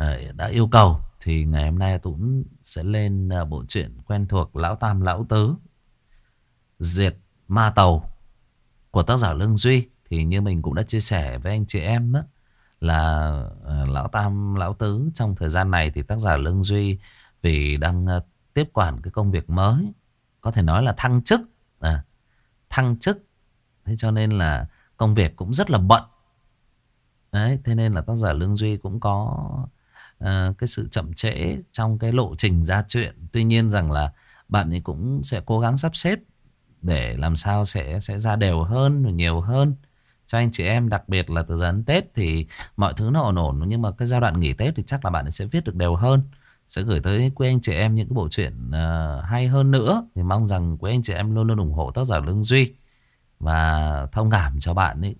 Ờ, đã yêu cầu thì ngày hôm nay tôi cũng sẽ lên ờ, bộ truyện quen thuộc Lão Tam Lão Tứ Diệt Ma Tàu của tác giả Lương Duy. Thì như mình cũng đã chia sẻ với anh chị em đó, là ờ, Lão Tam Lão Tứ trong thời gian này thì tác giả Lương Duy vì đang tiếp quản cái công việc mới có thể nói là thăng chức. À, thăng chức. Thế cho nên là công việc cũng rất là bận. Đấy thế nên là tác giả lương duy cũng có uh, cái sự chậm trễ trong cái lộ trình ra chuyện. Tuy nhiên rằng là bạn ấy cũng sẽ cố gắng sắp xếp để làm sao sẽ sẽ ra đều hơn và nhiều hơn. Cho anh chị em đặc biệt là từ giờ đến Tết thì mọi thứ nó ổn ổn nhưng mà cái giai đoạn nghỉ Tết thì chắc là bạn ấy sẽ viết được đều hơn. Sẽ gửi tới quý anh chị em những cái bộ truyện uh, hay hơn nữa. Thì mong rằng quý anh chị em luôn luôn ủng hộ tác giả Lương Duy và thông cảm cho bạn ấy.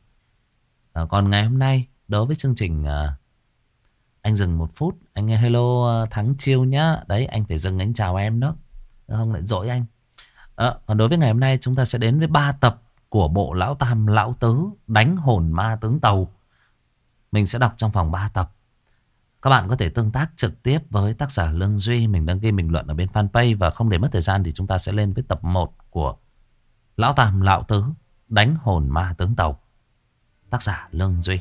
À, còn ngày hôm nay đối với chương trình uh, anh dừng một phút anh nghe hello ờ, Thắng Chiêu nhá đấy anh phải dừng anh chào em đó không lại dỗi anh à, còn đối với ngày hôm nay chúng ta sẽ đến với ba tập của bộ lão tam lão tứ đánh hồn ma tướng tàu mình sẽ đọc trong phòng 3 tập các bạn có thể tương tác trực tiếp với tác giả Lương Duy. Mình đăng ký bình luận ở bên fanpage. Và không để mất thời gian thì chúng ta sẽ lên với tập 1 của Lão Tam Lão Tứ Đánh hồn ma tướng tàu. Tác giả Lương Duy.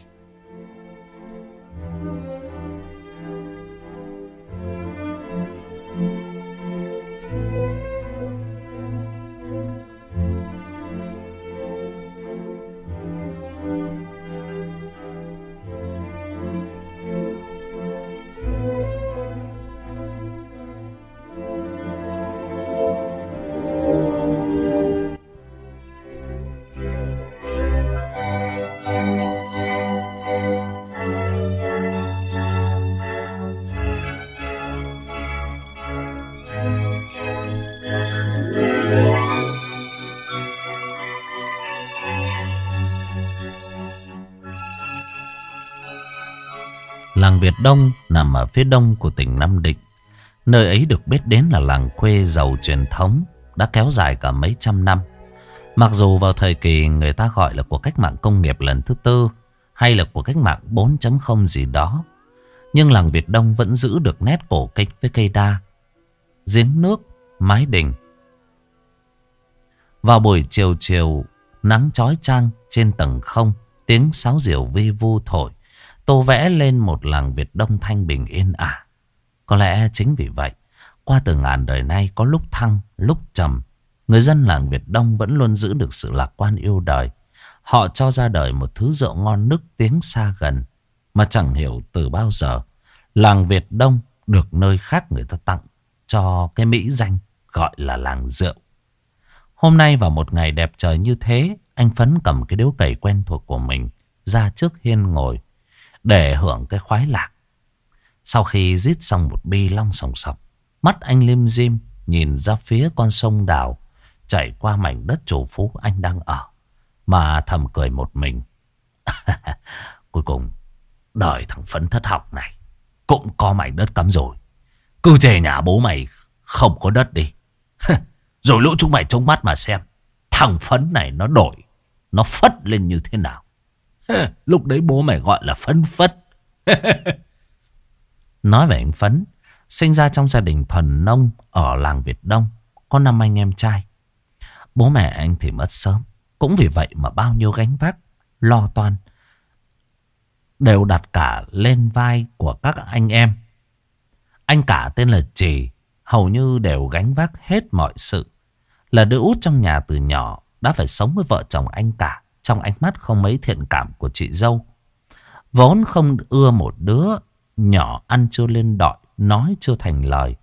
Việt Đông nằm ở phía đông của tỉnh Nam Định. Nơi ấy được biết đến là làng quê giàu truyền thống, đã kéo dài cả mấy trăm năm. Mặc dù vào thời kỳ người ta gọi là cuộc cách mạng công nghiệp lần thứ tư hay là cuộc cách mạng 4.0 gì đó. Nhưng làng Việt Đông vẫn giữ được nét cổ kính với cây đa, giếng nước, mái đình. Vào buổi chiều chiều, nắng chói chang trên tầng không, tiếng sáo diều vi vu thổi. Tô vẽ lên một làng Việt Đông thanh bình yên ả. Có lẽ chính vì vậy, qua từ ngàn đời nay có lúc thăng, lúc trầm, người dân làng Việt Đông vẫn luôn giữ được sự lạc quan yêu đời. Họ cho ra đời một thứ rượu ngon nức tiếng xa gần, mà chẳng hiểu từ bao giờ. Làng Việt Đông được nơi khác người ta tặng cho cái mỹ danh gọi là làng rượu. Hôm nay vào một ngày đẹp trời như thế, anh Phấn cầm cái điếu cày quen thuộc của mình ra trước hiên ngồi để hưởng cái khoái lạc. Sau khi giết xong một bi long sòng sọc, mắt anh lim dim nhìn ra phía con sông đào chảy qua mảnh đất chủ phú anh đang ở, mà thầm cười một mình. Cuối cùng, đời thằng phấn thất học này cũng có mảnh đất cắm rồi. Cứ chề nhà bố mày không có đất đi. rồi lũ chúng mày trông mắt mà xem. Thằng phấn này nó đổi, nó phất lên như thế nào. Lúc đấy bố mày gọi là phấn phất. Nói về anh Phấn, sinh ra trong gia đình thuần nông ở làng Việt Đông, có năm anh em trai. Bố mẹ anh thì mất sớm, cũng vì vậy mà bao nhiêu gánh vác, lo toan, đều đặt cả lên vai của các anh em. Anh cả tên là Trì, hầu như đều gánh vác hết mọi sự. Là đứa út trong nhà từ nhỏ, đã phải sống với vợ chồng anh cả trong ánh mắt không mấy thiện cảm của chị dâu. Vốn không ưa một đứa nhỏ ăn chưa lên đọi, nói chưa thành lời.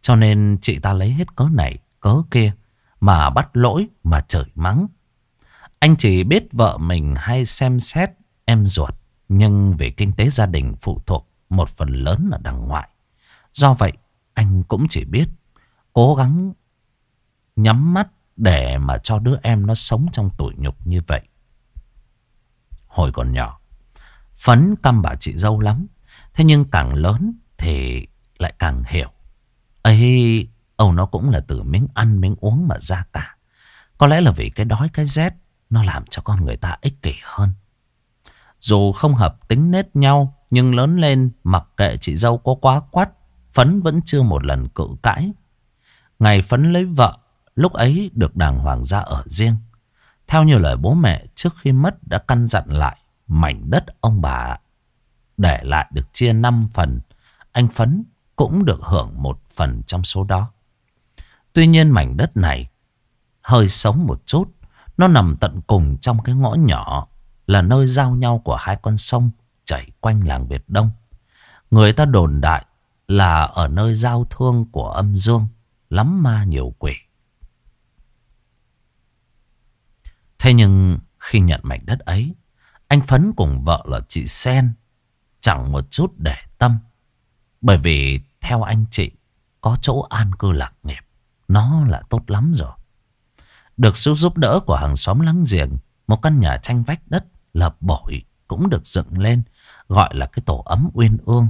Cho nên chị ta lấy hết cớ này, cớ kia, mà bắt lỗi, mà chửi mắng. Anh chỉ biết vợ mình hay xem xét em ruột, nhưng vì kinh tế gia đình phụ thuộc một phần lớn là đằng ngoại. Do vậy, anh cũng chỉ biết cố gắng nhắm mắt để mà cho đứa em nó sống trong tội nhục như vậy. Hồi còn nhỏ, Phấn căm bà chị dâu lắm. Thế nhưng càng lớn thì lại càng hiểu. ấy Âu nó cũng là từ miếng ăn miếng uống mà ra cả. Có lẽ là vì cái đói cái rét nó làm cho con người ta ích kỷ hơn. Dù không hợp tính nết nhau Nhưng lớn lên mặc kệ chị dâu có quá quát Phấn vẫn chưa một lần cự cãi Ngày Phấn lấy vợ Lúc ấy được đàng hoàng ra ở riêng. Theo như lời bố mẹ, Trước khi mất đã căn dặn lại Mảnh đất ông bà. Để lại được chia 5 phần, Anh Phấn cũng được hưởng một phần trong số đó. Tuy nhiên mảnh đất này Hơi sống một chút, Nó nằm tận cùng trong cái ngõ nhỏ, Là nơi giao nhau của hai con sông Chảy quanh làng Việt Đông. Người ta đồn đại là ở nơi giao thương của âm dương, lắm ma nhiều quỷ. Thế nhưng khi nhận mảnh đất ấy, anh Phấn cùng vợ là chị Sen chẳng một chút để tâm. Bởi vì theo anh chị, có chỗ an cư lạc nghiệp, nó là tốt lắm rồi. Được sự giúp đỡ của hàng xóm láng giềng, một căn nhà tranh vách đất lập bổi cũng được dựng lên, gọi là cái tổ ấm uyên ương.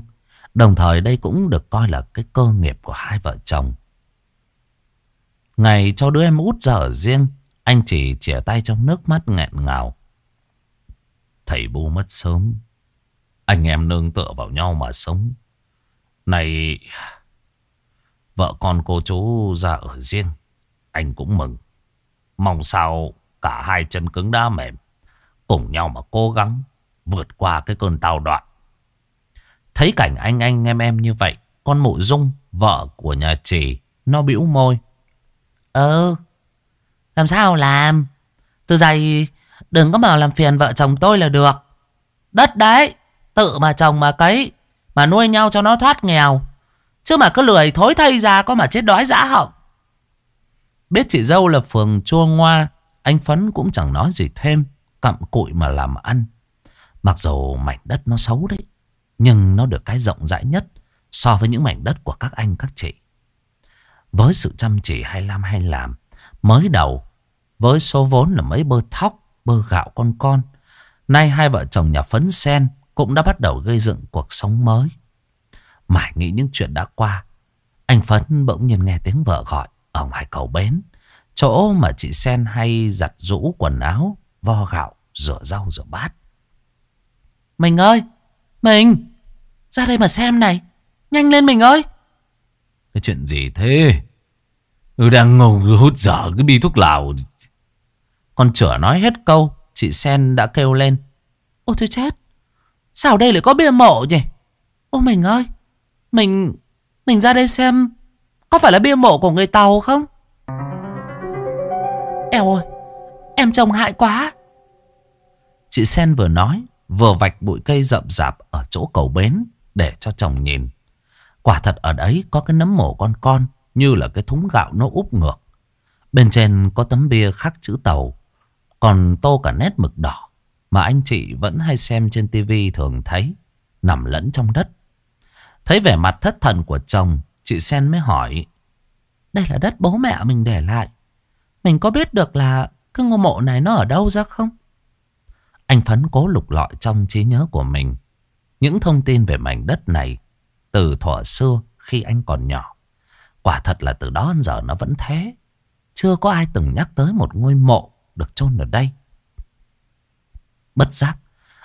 Đồng thời đây cũng được coi là cái cơ nghiệp của hai vợ chồng. Ngày cho đứa em út ra ở riêng, anh chỉ chìa tay trong nước mắt nghẹn ngào. Thầy bu mất sớm, anh em nương tựa vào nhau mà sống. Này, vợ con cô chú ra ở riêng, anh cũng mừng. Mong sao cả hai chân cứng đá mềm, cùng nhau mà cố gắng vượt qua cái cơn tao đoạn. Thấy cảnh anh anh em em như vậy, con mụ dung, vợ của nhà trì, nó bĩu môi. ơ làm sao làm? Từ giày đừng có mà làm phiền vợ chồng tôi là được. Đất đấy, tự mà chồng mà cấy, mà nuôi nhau cho nó thoát nghèo. Chứ mà cứ lười thối thay ra có mà chết đói dã họng. Biết chị dâu là phường chua ngoa, anh Phấn cũng chẳng nói gì thêm, cặm cụi mà làm ăn. Mặc dù mảnh đất nó xấu đấy, nhưng nó được cái rộng rãi nhất so với những mảnh đất của các anh các chị. Với sự chăm chỉ hay làm hay làm, mới đầu, với số vốn là mấy bơ thóc, bơ gạo con con, nay hai vợ chồng nhà phấn sen cũng đã bắt đầu gây dựng cuộc sống mới. Mãi nghĩ những chuyện đã qua, anh Phấn bỗng nhiên nghe tiếng vợ gọi ở ngoài cầu bến, chỗ mà chị Sen hay giặt rũ quần áo, vo gạo, rửa rau, rửa bát. Mình ơi! Mình! Ra đây mà xem này! Nhanh lên mình ơi! Cái chuyện gì thế? Ừ đang ngồi hút dở cái bi thuốc lào. Con chửa nói hết câu, chị Sen đã kêu lên. Ôi tôi chết! Sao đây lại có bia mộ nhỉ? Ôi mình ơi! Mình... Mình ra đây xem... Có phải là bia mộ của người Tàu không? Eo ơi! Em trông hại quá! Chị Sen vừa nói Vừa vạch bụi cây rậm rạp Ở chỗ cầu bến Để cho chồng nhìn Quả thật ở đấy có cái nấm mổ con con Như là cái thúng gạo nó úp ngược Bên trên có tấm bia khắc chữ tàu còn tô cả nét mực đỏ Mà anh chị vẫn hay xem trên tivi thường thấy, Nằm lẫn trong đất Thấy vẻ mặt thất thần của chồng, Chị Sen mới hỏi, Đây là đất bố mẹ mình để lại Mình có biết được là Cái ngôi mộ này nó ở đâu ra không anh Phấn cố lục lọi trong trí nhớ của mình những thông tin về mảnh đất này từ thuở xưa khi anh còn nhỏ. Quả thật là từ đó đến giờ nó vẫn thế. Chưa có ai từng nhắc tới một ngôi mộ được chôn ở đây. Bất giác,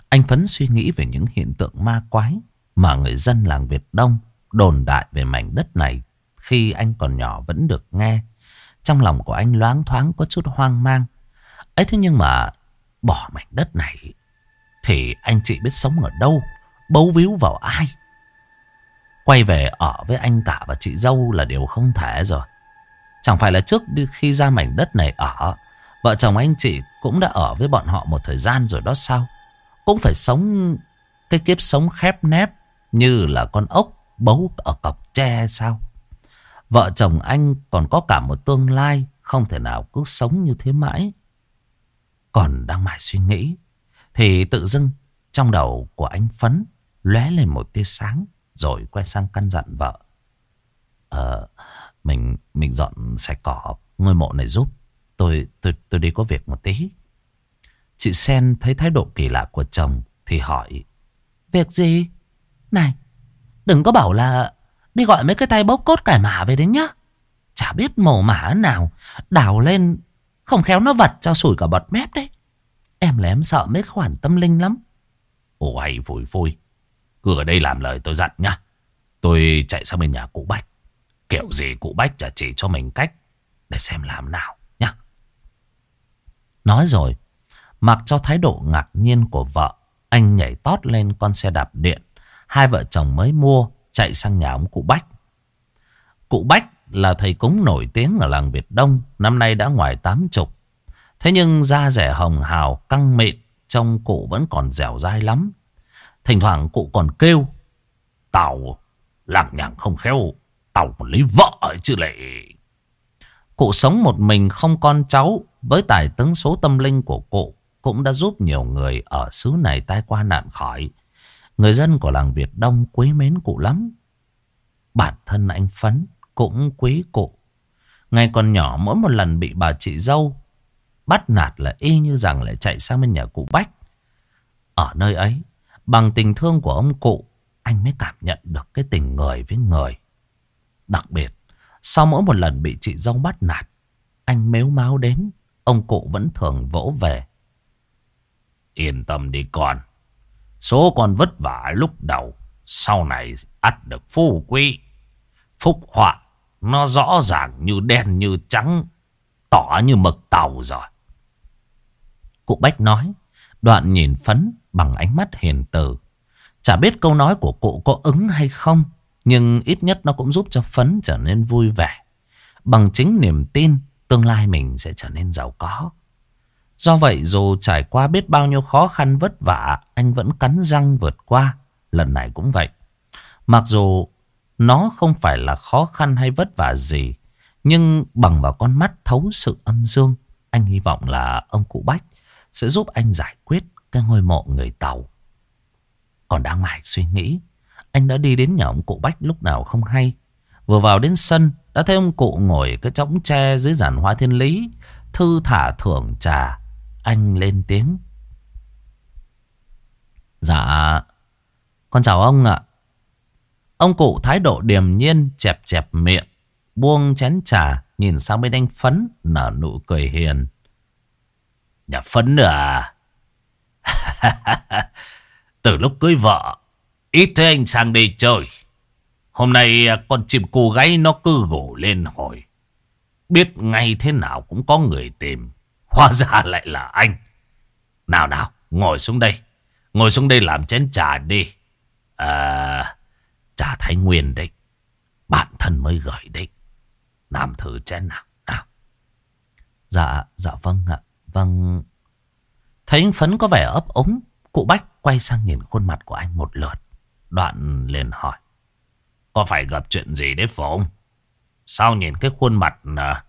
anh Phấn suy nghĩ về những hiện tượng ma quái mà người dân làng Việt Đông đồn đại về mảnh đất này khi anh còn nhỏ vẫn được nghe. Trong lòng của anh loáng thoáng có chút hoang mang. ấy thế nhưng mà bỏ mảnh đất này thì anh chị biết sống ở đâu, bấu víu vào ai. Quay về ở với anh cả và chị dâu là điều không thể rồi. Chẳng phải là trước khi ra mảnh đất này ở, vợ chồng anh chị cũng đã ở với bọn họ một thời gian rồi đó sao? Cũng phải sống cái kiếp sống khép nép như là con ốc bấu ở cọc tre sao? Vợ chồng anh còn có cả một tương lai không thể nào cứ sống như thế mãi. Còn đang mải suy nghĩ, Thì tự dưng Trong đầu của anh Phấn lóe lên một tia sáng Rồi quay sang căn dặn vợ Ờ Mình mình dọn sạch cỏ, Ngôi mộ này giúp Tôi tôi tôi đi có việc một tí Chị Sen thấy thái độ kỳ lạ của chồng Thì hỏi Việc gì Này Đừng có bảo là Đi gọi mấy cái tay bốc cốt cải mả về đấy nhá Chả biết mổ mả nào Đào lên không khéo nó vật cho sủi cả bọt mép đấy. Em là em sợ mấy khoản tâm linh lắm. Ôi vui vui, Cứ ở đây làm lời tôi dặn nhá. Tôi chạy sang bên nhà cụ Bách. Kiểu gì cụ Bách chả chỉ cho mình cách để xem làm nào. Nói rồi, mặc cho thái độ ngạc nhiên của vợ, anh nhảy tót lên con xe đạp điện. Hai vợ chồng mới mua, chạy sang nhà ông cụ Bách. Cụ Bách là thầy cúng nổi tiếng ở làng Việt Đông, năm nay đã ngoài tám chục. Thế nhưng da rẻ hồng hào, căng mịn, trông cụ vẫn còn dẻo dai lắm. Thỉnh thoảng cụ còn kêu, Tàu, làng nhàng không khéo, Tàu còn lấy vợ chứ lệ. Cụ sống một mình không con cháu, với tài tướng số tâm linh của cụ, cũng đã giúp nhiều người ở xứ này tai qua nạn khỏi. Người dân của làng Việt Đông quý mến cụ lắm. Bản thân anh Phấn cũng quý cụ. Ngày còn nhỏ mỗi một lần bị bà chị dâu bắt nạt là y như rằng lại chạy sang bên nhà cụ Bách. Ở nơi ấy, bằng tình thương của ông cụ, anh mới cảm nhận được cái tình người với người. Đặc biệt, sau mỗi một lần bị chị dâu bắt nạt, anh mếu máu đến, ông cụ vẫn thường vỗ về. Yên tâm đi con. Số con vất vả lúc đầu, sau này ắt được phú quý. Phúc họa, nó rõ ràng như đen như trắng, tỏ như mực tàu rồi. Cụ Bách nói, đoạn nhìn phấn bằng ánh mắt hiền từ. Chả biết câu nói của cụ có ứng hay không, nhưng ít nhất nó cũng giúp cho phấn trở nên vui vẻ. Bằng chính niềm tin, tương lai mình sẽ trở nên giàu có. Do vậy dù trải qua biết bao nhiêu khó khăn vất vả, anh vẫn cắn răng vượt qua. Lần này cũng vậy. Mặc dù nó không phải là khó khăn hay vất vả gì, nhưng bằng vào con mắt thấu sự âm dương, anh hy vọng là ông cụ Bách sẽ giúp anh giải quyết cái ngôi mộ người Tàu. Còn đang mải suy nghĩ, anh đã đi đến nhà ông cụ Bách lúc nào không hay. Vừa vào đến sân, đã thấy ông cụ ngồi cái chõng tre dưới giàn hoa thiên lý, thư thả thưởng trà. Anh lên tiếng. Dạ, con chào ông ạ. Ông cụ thái độ điềm nhiên, chẹp chẹp miệng, buông chén trà, nhìn sang bên anh Phấn, nở nụ cười hiền. Nhà Phấn à? Từ lúc cưới vợ, ít thấy anh sang đi chơi. Hôm nay à, con chim cô gái nó cứ gỗ lên hỏi. Biết ngay thế nào cũng có người tìm. Hóa ra lại là anh. Nào nào, ngồi xuống đây. Ngồi xuống đây làm chén trà đi. À, trà Thái Nguyên đấy. Bạn thân mới gửi đấy. Làm thử chén nào. nào. Dạ, dạ vâng ạ. Vâng. Thấy anh Phấn có vẻ ấp ống. Cụ Bách quay sang nhìn khuôn mặt của anh một lượt. Đoạn liền hỏi. Có phải gặp chuyện gì đấy Phụng? Sao nhìn cái khuôn mặt à,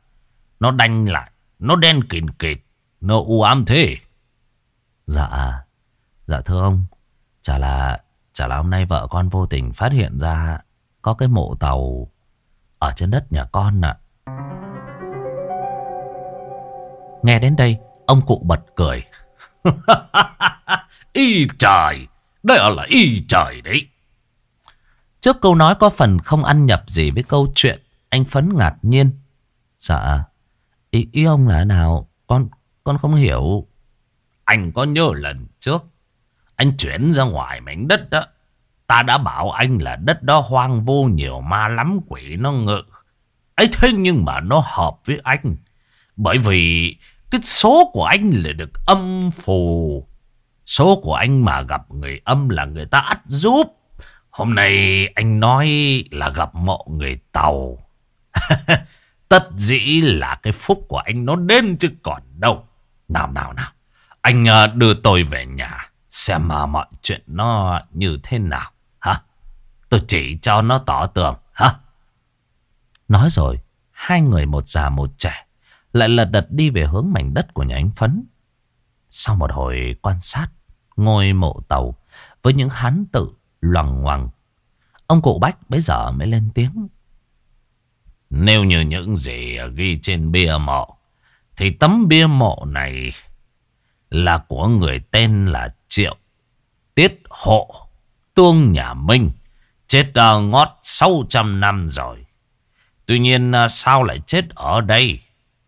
nó đanh lại, nó đen kịt kịt, nó u ám thế? Dạ, dạ thưa ông, chả là chả là hôm nay vợ con vô tình phát hiện ra có cái mộ tàu ở trên đất nhà con ạ. Nghe đến đây, ông cụ bật cười. y trời, đây là y trời đấy. Trước câu nói có phần không ăn nhập gì với câu chuyện, anh Phấn ngạc nhiên. Dạ, ý, ý ông là nào? Con con không hiểu. Anh có nhớ lần trước, anh chuyển ra ngoài mảnh đất đó. Ta đã bảo anh là đất đó hoang vô nhiều ma lắm quỷ nó ngự. ấy thế nhưng mà nó hợp với anh. Bởi vì cái số của anh là được âm phù. Số của anh mà gặp người âm là người ta ắt giúp. Hôm nay anh nói là gặp mộ người Tàu. Tất dĩ là cái phúc của anh nó đến chứ còn đâu. Nào nào nào. Anh ờ, đưa tôi về nhà. Xem mà mọi chuyện nó như thế nào. Hả? Tôi chỉ cho nó tỏ tường. Hả? Nói rồi. Hai người một già một trẻ. Lại lật đật đi về hướng mảnh đất của nhà anh Phấn. Sau một hồi quan sát. Ngôi mộ tàu. Với những hán tự loằng ngoằng. Ông cụ Bách bây giờ mới lên tiếng. Nếu như những gì ghi trên bia mộ, thì tấm bia mộ này là của người tên là Triệu Tiết Hộ Tương Nhà Minh, chết uh, ngót 600 năm rồi. Tuy nhiên uh, sao lại chết ở đây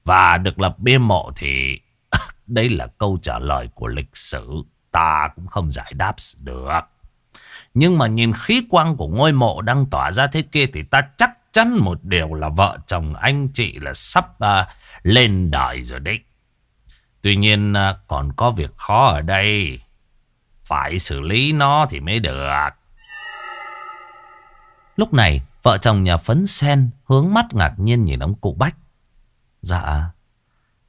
và được lập bia mộ thì đây là câu trả lời của lịch sử ta cũng không giải đáp được. Nhưng mà nhìn khí quang của ngôi mộ đang tỏa ra thế kia thì ta chắc chắn một điều là vợ chồng anh chị là sắp uh, lên đời rồi đấy. Tuy nhiên uh, còn có việc khó ở đây. Phải xử lý nó thì mới được. Lúc này vợ chồng nhà phấn sen hướng mắt ngạc nhiên nhìn ông cụ Bách. Dạ,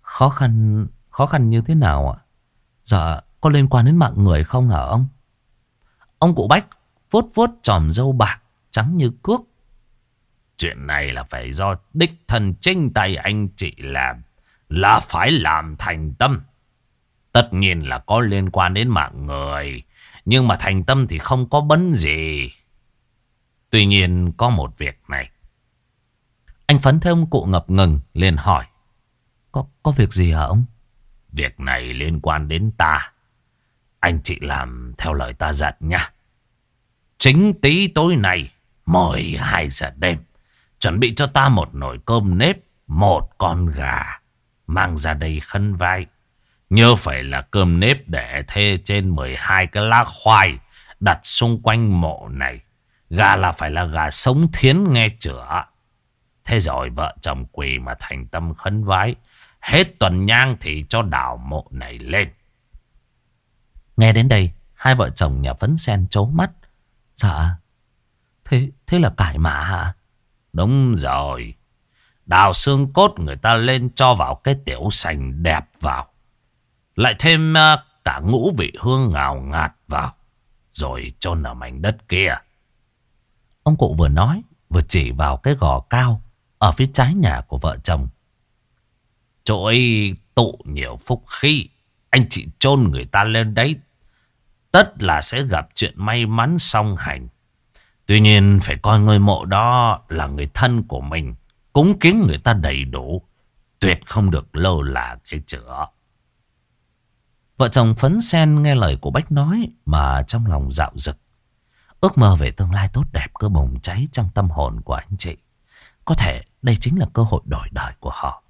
khó khăn, khó khăn như thế nào ạ? Dạ, có liên quan đến mạng người không hả ông? Ông cụ Bách vuốt vuốt tròm dâu bạc trắng như cước. Chuyện này là phải do đích thân tranh tay anh chị làm. Là phải làm thành tâm. Tất nhiên là có liên quan đến mạng người. Nhưng mà thành tâm thì không có bấn gì. Tuy nhiên có một việc này. Anh Phấn thêm cụ ngập ngừng liền hỏi. Có, có việc gì hả ông? Việc này liên quan đến ta. Anh chị làm theo lời ta dặn nha. Chính tí tối nay, 12 giờ đêm, chuẩn bị cho ta một nồi cơm nếp, một con gà, mang ra đây khân vai. Nhớ phải là cơm nếp để thê trên 12 cái lá khoai đặt xung quanh mộ này. Gà là phải là gà sống thiến nghe chữa. Thế rồi vợ chồng quỳ mà thành tâm khấn vái. Hết tuần nhang thì cho đào mộ này lên. Nghe đến đây, hai vợ chồng nhà phấn sen chố mắt. Dạ, thế, thế là cải mã hả? Đúng rồi. Đào xương cốt người ta lên cho vào cái tiểu sành đẹp vào. Lại thêm à, cả ngũ vị hương ngào ngạt vào. Rồi chôn ở mảnh đất kia. Ông cụ vừa nói, vừa chỉ vào cái gò cao ở phía trái nhà của vợ chồng. Chỗ ấy tụ nhiều phúc khí. Anh chị chôn người ta lên đấy. Tất là sẽ gặp chuyện may mắn song hành. Tuy nhiên phải coi người mộ đó là người thân của mình. Cúng kiến người ta đầy đủ. Tuyệt không được lơ là cái chữa. Vợ chồng phấn sen nghe lời của Bách nói mà trong lòng dạo dực. Ước mơ về tương lai tốt đẹp cứ bùng cháy trong tâm hồn của anh chị. Có thể đây chính là cơ hội đổi đời của họ.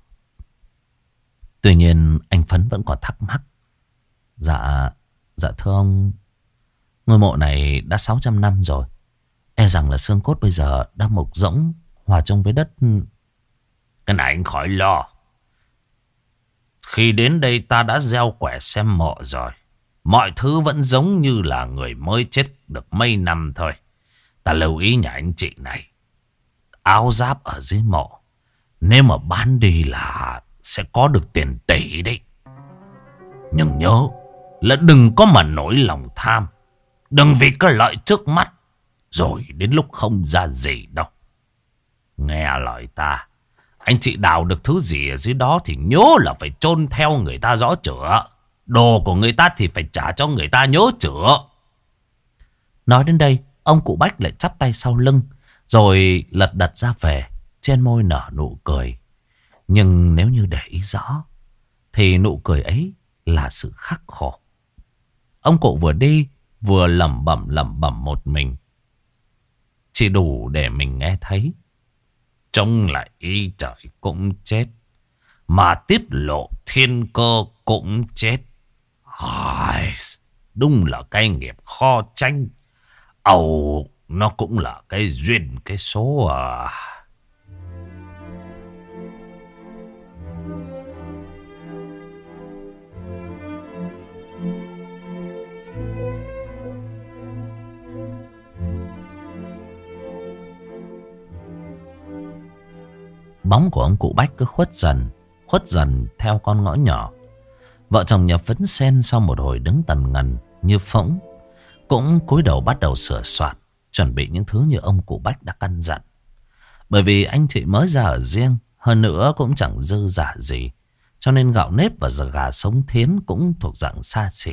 Tuy nhiên anh Phấn vẫn còn thắc mắc. Dạ, dạ thưa ông, ngôi mộ này đã 600 năm rồi. E rằng là xương cốt bây giờ đã mục rỗng hòa chung với đất. Cái này anh khỏi lo. Khi đến đây ta đã gieo quẻ xem mộ rồi. Mọi thứ vẫn giống như là người mới chết được mấy năm thôi. Ta lưu ý nhà anh chị này. Áo giáp ở dưới mộ. Nếu mà bán đi là sẽ có được tiền tỷ đấy. Nhưng nhớ là đừng có mà nổi lòng tham. Đừng vì cái lợi trước mắt. Rồi đến lúc không ra gì đâu. Nghe lời ta. Anh chị đào được thứ gì ở dưới đó thì nhớ là phải chôn theo người ta rõ chữa. Đồ của người ta thì phải trả cho người ta nhớ chữa. Nói đến đây, ông cụ Bách lại chắp tay sau lưng, rồi lật đật ra về, trên môi nở nụ cười. Nhưng nếu như để ý rõ, thì nụ cười ấy là sự khắc khổ. Ông cụ vừa đi, vừa lẩm bẩm lẩm bẩm một mình. Chỉ đủ để mình nghe thấy. Trông lại y trời cũng chết. Mà tiết lộ thiên cơ cũng chết. Ai, đúng là cái nghiệp kho tranh. Ầu, nó cũng là cái duyên, cái số à. Bóng của ông cụ Bách cứ khuất dần, khuất dần theo con ngõ nhỏ. Vợ chồng nhà phấn sen sau một hồi đứng tần ngần như phỗng. Cũng cúi đầu bắt đầu sửa soạn, chuẩn bị những thứ như ông cụ Bách đã căn dặn. Bởi vì anh chị mới ra ở riêng, hơn nữa cũng chẳng dư giả gì. Cho nên gạo nếp và gà sống thiến cũng thuộc dạng xa xỉ.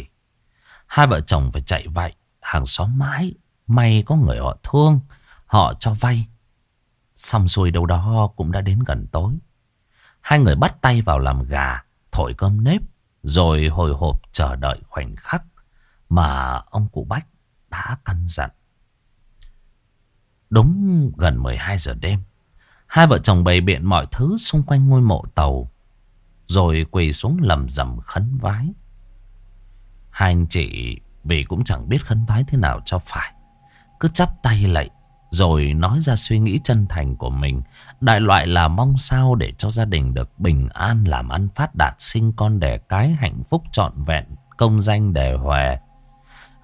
Hai vợ chồng phải chạy vậy, hàng xóm mãi. May có người họ thương, họ cho vay. Xong xuôi đâu đó cũng đã đến gần tối. Hai người bắt tay vào làm gà, thổi cơm nếp. Rồi hồi hộp chờ đợi khoảnh khắc mà ông cụ Bách đã căn dặn. Đúng gần 12 giờ đêm, hai vợ chồng bày biện mọi thứ xung quanh ngôi mộ tàu, rồi quỳ xuống lầm rầm khấn vái. Hai anh chị vì cũng chẳng biết khấn vái thế nào cho phải, cứ chắp tay lại rồi nói ra suy nghĩ chân thành của mình. Đại loại là mong sao để cho gia đình được bình an, làm ăn phát đạt, sinh con đẻ cái, hạnh phúc trọn vẹn, công danh đề hòe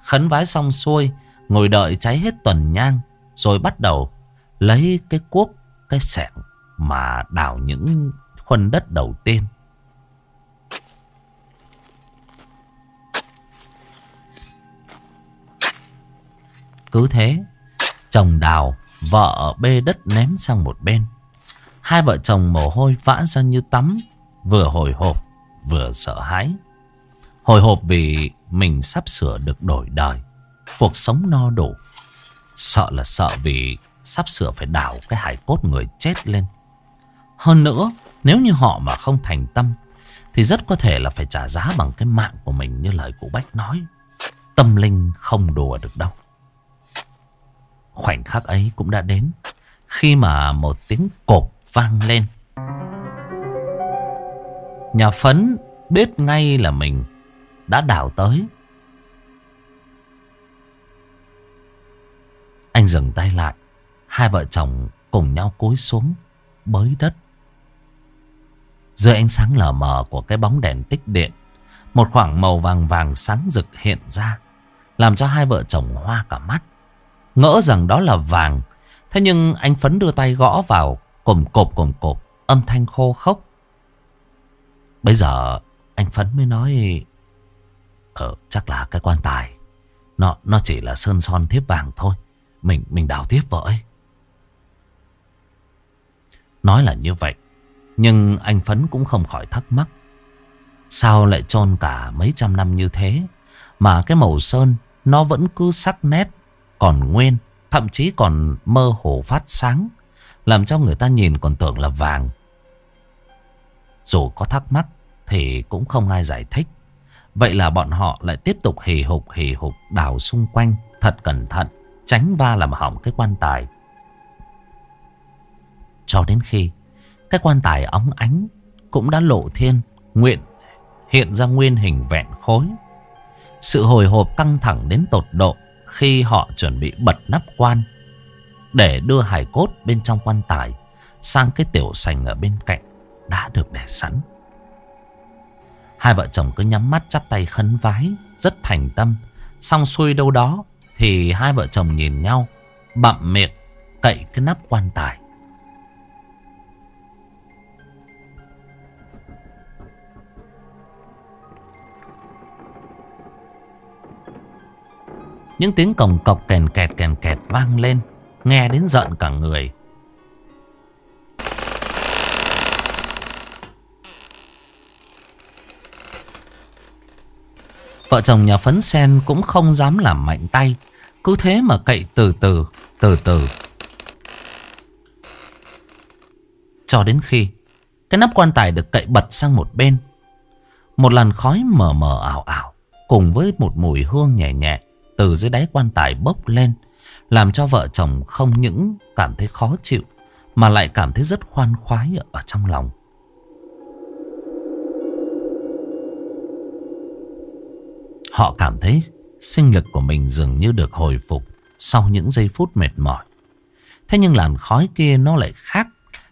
Khấn vái xong xuôi, ngồi đợi cháy hết tuần nhang, rồi bắt đầu lấy cái cuốc, cái sẹo mà đào những khuân đất đầu tiên. Cứ thế, chồng đào, vợ bê đất ném sang một bên. Hai vợ chồng mồ hôi vã ra như tắm, vừa hồi hộp, vừa sợ hãi. Hồi hộp vì mình sắp sửa được đổi đời, cuộc sống no đủ. Sợ là sợ vì sắp sửa phải đào cái hải cốt người chết lên. Hơn nữa, nếu như họ mà không thành tâm, thì rất có thể là phải trả giá bằng cái mạng của mình như lời cụ Bách nói. Tâm linh không đùa được đâu. Khoảnh khắc ấy cũng đã đến khi mà một tiếng cộp vang lên. Nhà phấn biết ngay là mình đã đảo tới. Anh dừng tay lại. Hai vợ chồng cùng nhau cúi xuống bới đất. Dưới ánh sáng lờ mờ của cái bóng đèn tích điện, một khoảng màu vàng vàng sáng rực hiện ra, làm cho hai vợ chồng hoa cả mắt. Ngỡ rằng đó là vàng. Thế nhưng anh Phấn đưa tay gõ vào, cồm cộp cồm cộp. Âm thanh khô khốc. Bây giờ anh Phấn mới nói. Ờ chắc là cái quan tài. Nó nó chỉ là sơn son thiếp vàng thôi. Mình mình đào tiếp vợ ấy. Nói là như vậy. Nhưng anh Phấn cũng không khỏi thắc mắc. Sao lại trôn cả mấy trăm năm như thế, Mà cái màu sơn Nó vẫn cứ sắc nét còn nguyên, thậm chí còn mơ hồ phát sáng, làm cho người ta nhìn còn tưởng là vàng. Dù có thắc mắc thì cũng không ai giải thích. Vậy là bọn họ lại tiếp tục hì hục hì hục đào xung quanh thật cẩn thận, tránh va làm hỏng cái quan tài. Cho đến khi cái quan tài óng ánh cũng đã lộ thiên, nguyện hiện ra nguyên hình vẹn khối. Sự hồi hộp căng thẳng đến tột độ khi họ chuẩn bị bật nắp quan để đưa hài cốt bên trong quan tài sang cái tiểu sành ở bên cạnh đã được để sẵn. Hai vợ chồng cứ nhắm mắt chắp tay khấn vái, rất thành tâm. Xong xuôi đâu đó thì hai vợ chồng nhìn nhau, bậm miệng, cậy cái nắp quan tài. Những tiếng cồng cọc kèn kẹt kèn kẹt vang lên, Nghe đến giận cả người. Vợ chồng nhà phấn sen cũng không dám làm mạnh tay, Cứ thế mà cậy từ từ Từ từ. Cho đến khi Cái nắp quan tài được cậy bật sang một bên, Một làn khói mờ mờ ảo ảo Cùng với một mùi hương nhẹ nhẹ từ dưới đáy quan tài bốc lên, làm cho vợ chồng không những cảm thấy khó chịu, mà lại cảm thấy rất khoan khoái ở trong lòng. Họ cảm thấy sinh lực của mình dường như được hồi phục sau những giây phút mệt mỏi. Thế nhưng làn khói kia nó lại khác,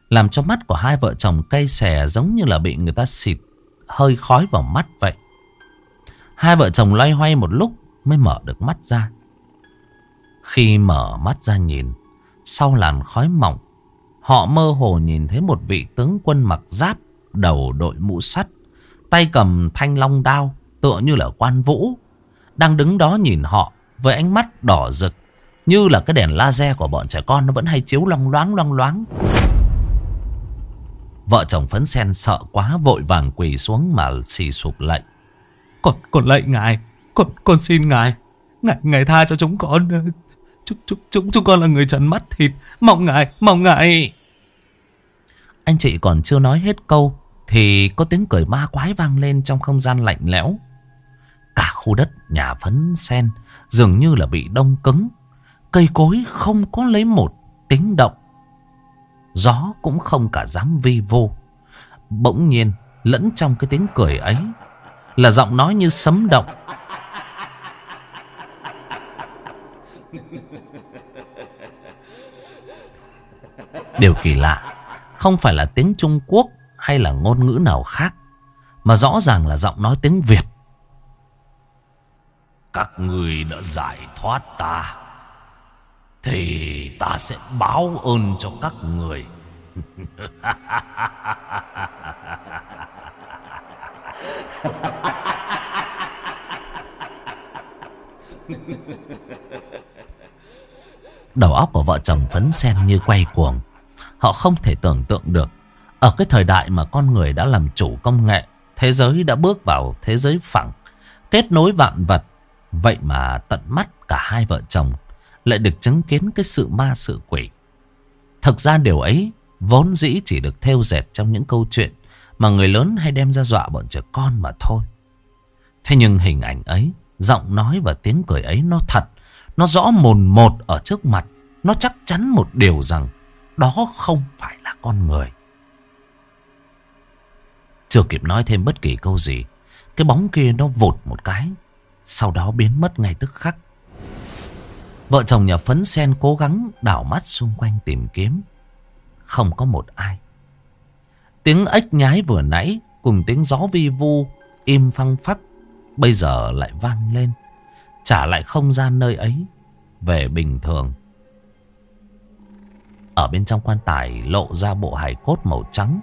làm cho mắt của hai vợ chồng cây xè giống như là bị người ta xịt hơi khói vào mắt vậy. Hai vợ chồng loay hoay một lúc mới mở được mắt ra. Khi mở mắt ra nhìn, sau làn khói mỏng, họ mơ hồ nhìn thấy một vị tướng quân mặc giáp, đầu đội mũ sắt, tay cầm thanh long đao, tựa như là quan vũ, đang đứng đó nhìn họ với ánh mắt đỏ rực, như là cái đèn laser của bọn trẻ con nó vẫn hay chiếu long loáng long loáng. Vợ chồng phấn sen sợ quá vội vàng quỳ xuống mà xì sụp lạy. Còn, còn lạy ngài, con, con xin ngài. Ngài, ngài tha cho chúng con. Chúng, chúng, chúng, chúng con là người trần mắt thịt. Mong ngài, mong ngài. Anh chị còn chưa nói hết câu Thì có tiếng cười ma quái vang lên Trong không gian lạnh lẽo. Cả khu đất nhà phấn sen Dường như là bị đông cứng. Cây cối không có lấy một tiếng động. Gió cũng không cả dám vi vô. Bỗng nhiên lẫn trong cái tiếng cười ấy Là giọng nói như sấm động. Điều kỳ lạ, Không phải là tiếng Trung Quốc Hay là ngôn ngữ nào khác, Mà rõ ràng là giọng nói tiếng Việt Các người đã giải thoát ta, Thì ta sẽ báo ơn cho các người Ha ha ha ha ha ha. Đầu óc của vợ chồng phấn sen như quay cuồng. Họ không thể tưởng tượng được. Ở cái thời đại mà con người đã làm chủ công nghệ, thế giới đã bước vào thế giới phẳng, kết nối vạn vật. Vậy mà tận mắt cả hai vợ chồng lại được chứng kiến cái sự ma sự quỷ. Thực ra điều ấy vốn dĩ chỉ được theo dệt trong những câu chuyện mà người lớn hay đem ra dọa bọn trẻ con mà thôi. Thế nhưng hình ảnh ấy, giọng nói và tiếng cười ấy nó thật, nó rõ mồn một ở trước mặt. Nó chắc chắn một điều rằng đó không phải là con người. Chưa kịp nói thêm bất kỳ câu gì, cái bóng kia nó vụt một cái, sau đó biến mất ngay tức khắc. Vợ chồng nhà phấn sen cố gắng đảo mắt xung quanh tìm kiếm. Không có một ai. Tiếng ếch nhái vừa nãy cùng tiếng gió vi vu im phăng phắc bây giờ lại vang lên. Trả lại không gian nơi ấy về bình thường. Ở bên trong quan tài lộ ra bộ hài cốt màu trắng.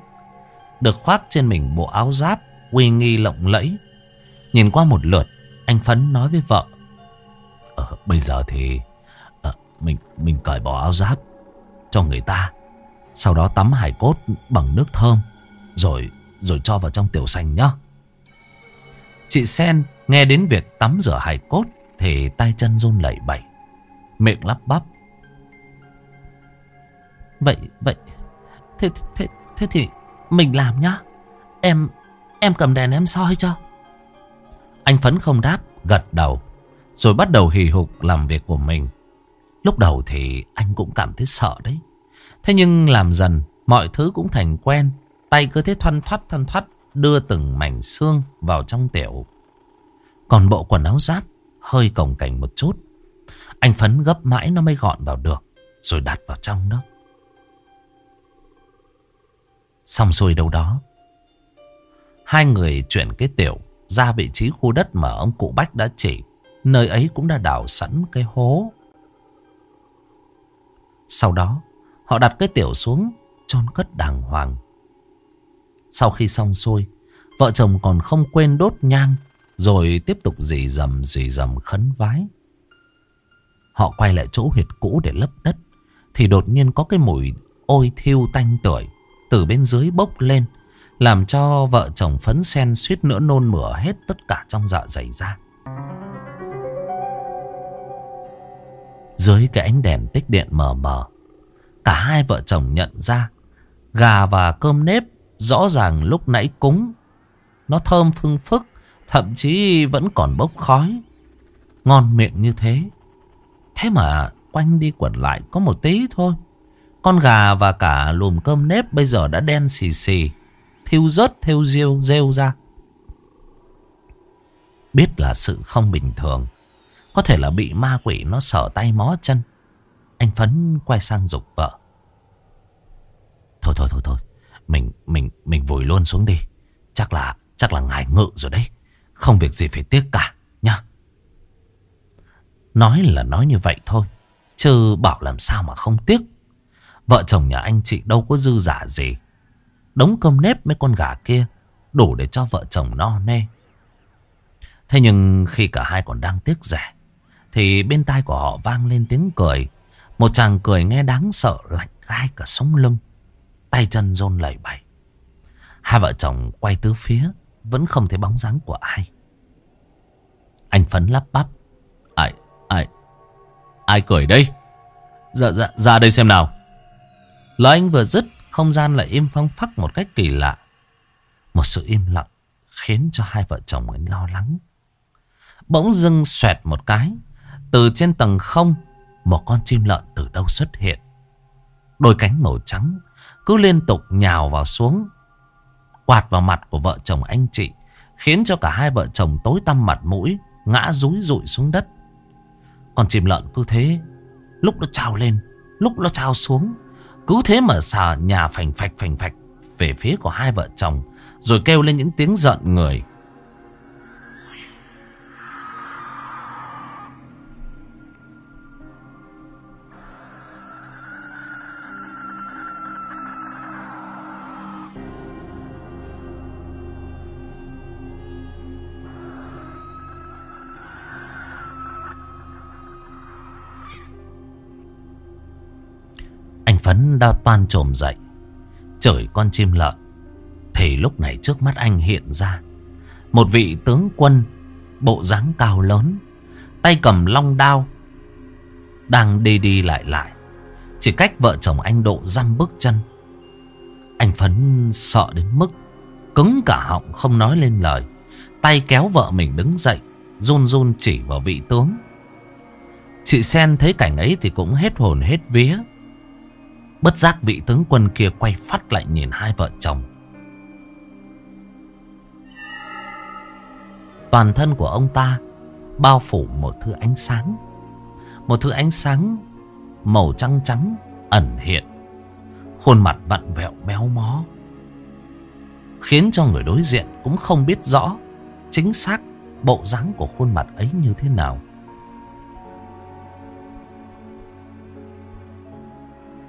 Được khoác trên mình bộ áo giáp uy nghi lộng lẫy. Nhìn qua một lượt, anh Phấn nói với vợ. Ờ, bây giờ thì à, mình mình cởi bỏ áo giáp cho người ta. Sau đó tắm hải cốt bằng nước thơm. Rồi rồi cho vào trong tiểu sành nhá. Chị Sen nghe đến việc tắm rửa hải cốt thì tay chân run lẩy bẩy. Miệng lắp bắp. Vậy, vậy, thế, thế, thế thì mình làm nhá. Em, em cầm đèn em soi cho. Anh Phấn không đáp, gật đầu. Rồi bắt đầu hì hục làm việc của mình. Lúc đầu thì anh cũng cảm thấy sợ đấy. Thế nhưng làm dần, mọi thứ cũng thành quen. Tay cứ thế thoăn thoắt thoăn thoắt đưa từng mảnh xương vào trong tiểu. Còn bộ quần áo giáp hơi cồng cảnh một chút. Anh Phấn gấp mãi nó mới gọn vào được, rồi đặt vào trong đó. Xong xuôi đâu đó. Hai người chuyển cái tiểu ra vị trí khu đất mà ông cụ Bách đã chỉ. Nơi ấy cũng đã đào sẵn cái hố. Sau đó, họ đặt cái tiểu xuống, chôn cất đàng hoàng. Sau khi xong xuôi, vợ chồng còn không quên đốt nhang, rồi tiếp tục dì dầm dì dầm khấn vái. Họ quay lại chỗ huyệt cũ để lấp đất, thì đột nhiên có cái mùi ôi thiêu tanh tưởi từ bên dưới bốc lên, làm cho vợ chồng phấn sen suýt nữa nôn mửa hết tất cả trong dạ dày ra. Dưới cái ánh đèn tích điện mờ mờ, cả hai vợ chồng nhận ra gà và cơm nếp Rõ ràng lúc nãy cúng Nó thơm phương phức Thậm chí vẫn còn bốc khói. Ngon miệng như thế. Thế mà quanh đi quẩn lại có một tí thôi. Con gà và cả lùm cơm nếp bây giờ đã đen xì xì, Thiêu rớt, thiêu rêu rêu ra. Biết là sự không bình thường, Có thể là bị ma quỷ nó sở tay mó chân. Anh Phấn quay sang dục vợ. Thôi thôi thôi thôi, mình mình mình vùi luôn xuống đi. Chắc là chắc là ngài ngự rồi đấy. Không việc gì phải tiếc cả, nhá Nói là nói như vậy thôi, Chứ bảo làm sao mà không tiếc Vợ chồng nhà anh chị đâu có dư giả gì Đống cơm nếp mấy con gà kia, Đủ để cho vợ chồng no nê Thế nhưng khi cả hai còn đang tiếc rẻ, Thì bên tai của họ vang lên tiếng cười Một chàng cười nghe đáng sợ lạnh gai cả sống lưng, Tay chân rôn lẩy bẩy. Hai vợ chồng quay tứ phía. Vẫn không thấy bóng dáng của ai. Anh Phấn lắp bắp. Ai, ai, ai cười đây? Dạ, dạ, ra đây xem nào. Lời anh vừa dứt, không gian lại im phăng phắc một cách kỳ lạ. Một sự im lặng khiến cho hai vợ chồng anh lo lắng. Bỗng dưng xoẹt một cái. Từ trên tầng không, một con chim lợn từ đâu xuất hiện. Đôi cánh màu trắng cứ liên tục nhào vào xuống quạt vào mặt của vợ chồng anh chị khiến cho cả hai vợ chồng tối tăm mặt mũi ngã rúi rụi xuống đất còn chim lợn cứ thế, lúc nó trào lên, lúc nó trào xuống, Cứ thế mà xà nhà phành phạch phành phạch về phía của hai vợ chồng. Rồi kêu lên những tiếng giận người. Anh toan trồm dậy. Chửi con chim lợn, Thì lúc này trước mắt anh hiện ra, Một vị tướng quân, Bộ dáng cao lớn, Tay cầm long đao, Đang đi đi lại lại. Chỉ cách vợ chồng anh độ dăm bước chân. Anh Phấn sợ đến mức Cứng cả họng không nói lên lời, Tay kéo vợ mình đứng dậy, Run run chỉ vào vị tướng. Chị Sen thấy cảnh ấy thì cũng hết hồn hết vía. Bất giác vị tướng quân kia quay phát lại nhìn hai vợ chồng. Toàn thân của ông ta bao phủ một thứ ánh sáng. Một thứ ánh sáng màu trắng trắng ẩn hiện. Khuôn mặt vặn vẹo méo mó. Khiến cho người đối diện cũng không biết rõ chính xác bộ dáng của khuôn mặt ấy như thế nào.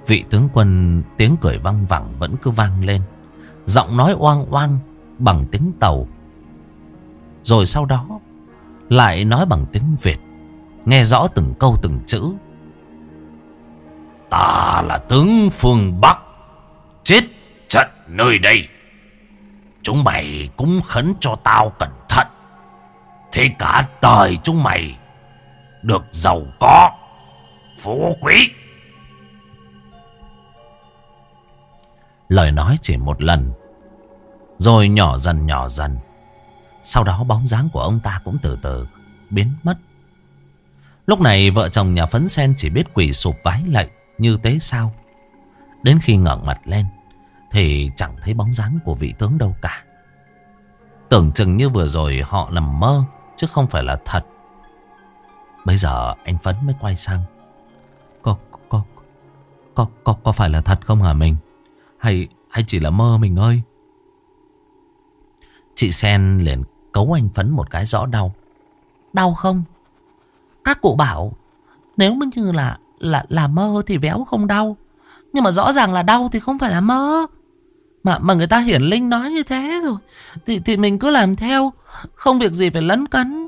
Vị tướng quân tiếng cười văng vẳng vẫn cứ vang lên. Giọng nói oang oang bằng tiếng tàu. Rồi sau đó lại nói bằng tiếng Việt. Nghe rõ từng câu từng chữ. Ta là tướng phương Bắc. Chết trận nơi đây. Chúng mày cũng khấn cho tao cẩn thận. Thế cả đời chúng mày được giàu có, phú quý. Lời nói chỉ một lần. Rồi nhỏ dần nhỏ dần. Sau đó bóng dáng của ông ta cũng từ từ biến mất. Lúc này vợ chồng nhà phấn sen chỉ biết quỳ sụp vái lạy như tế sao? Đến khi ngẩng mặt lên Thì chẳng thấy bóng dáng của vị tướng đâu cả. Tưởng chừng như vừa rồi họ nằm mơ Chứ không phải là thật. Bây giờ anh Phấn mới quay sang. Có, có, có, có, có phải là thật không hả mình? Hay hay chỉ là mơ mình ơi Chị Sen liền cấu anh Phấn một cái rõ đau. Đau không? Các cụ bảo Nếu mà như là là là mơ thì véo không đau. Nhưng mà rõ ràng là đau thì không phải là mơ. Mà mà người ta hiển linh nói như thế rồi Thì, thì mình cứ làm theo. Không việc gì phải lấn cấn.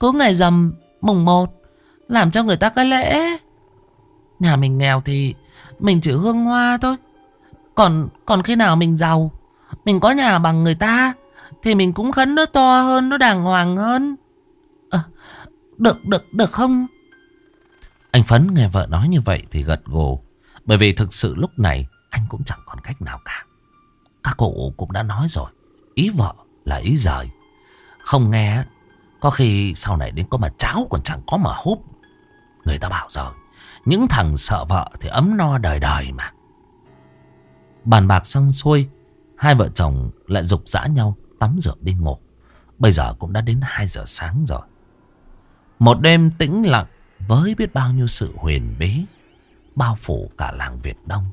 Cứ ngày rằm mùng một Làm cho người ta cái lễ. Nhà mình nghèo thì Mình chỉ hương hoa thôi còn còn khi nào mình giàu, mình có nhà bằng người ta, thì mình cũng khấn nó to hơn, nó đàng hoàng hơn. À, được, được, được không? Anh Phấn nghe vợ nói như vậy thì gật gù. Bởi vì thực sự lúc này anh cũng chẳng còn cách nào cả. Các cụ cũng đã nói rồi. Ý vợ là ý rời. Không nghe, có khi sau này đến có mà cháo còn chẳng có mà húp. Người ta bảo rồi, những thằng sợ vợ thì ấm no đời đời mà. Bàn bạc xong xuôi, Hai vợ chồng lại dục dã nhau Tắm rửa đi ngủ. Bây giờ cũng đã đến 2 giờ sáng rồi. Một đêm tĩnh lặng Với biết bao nhiêu sự huyền bí, Bao phủ cả làng Việt Đông.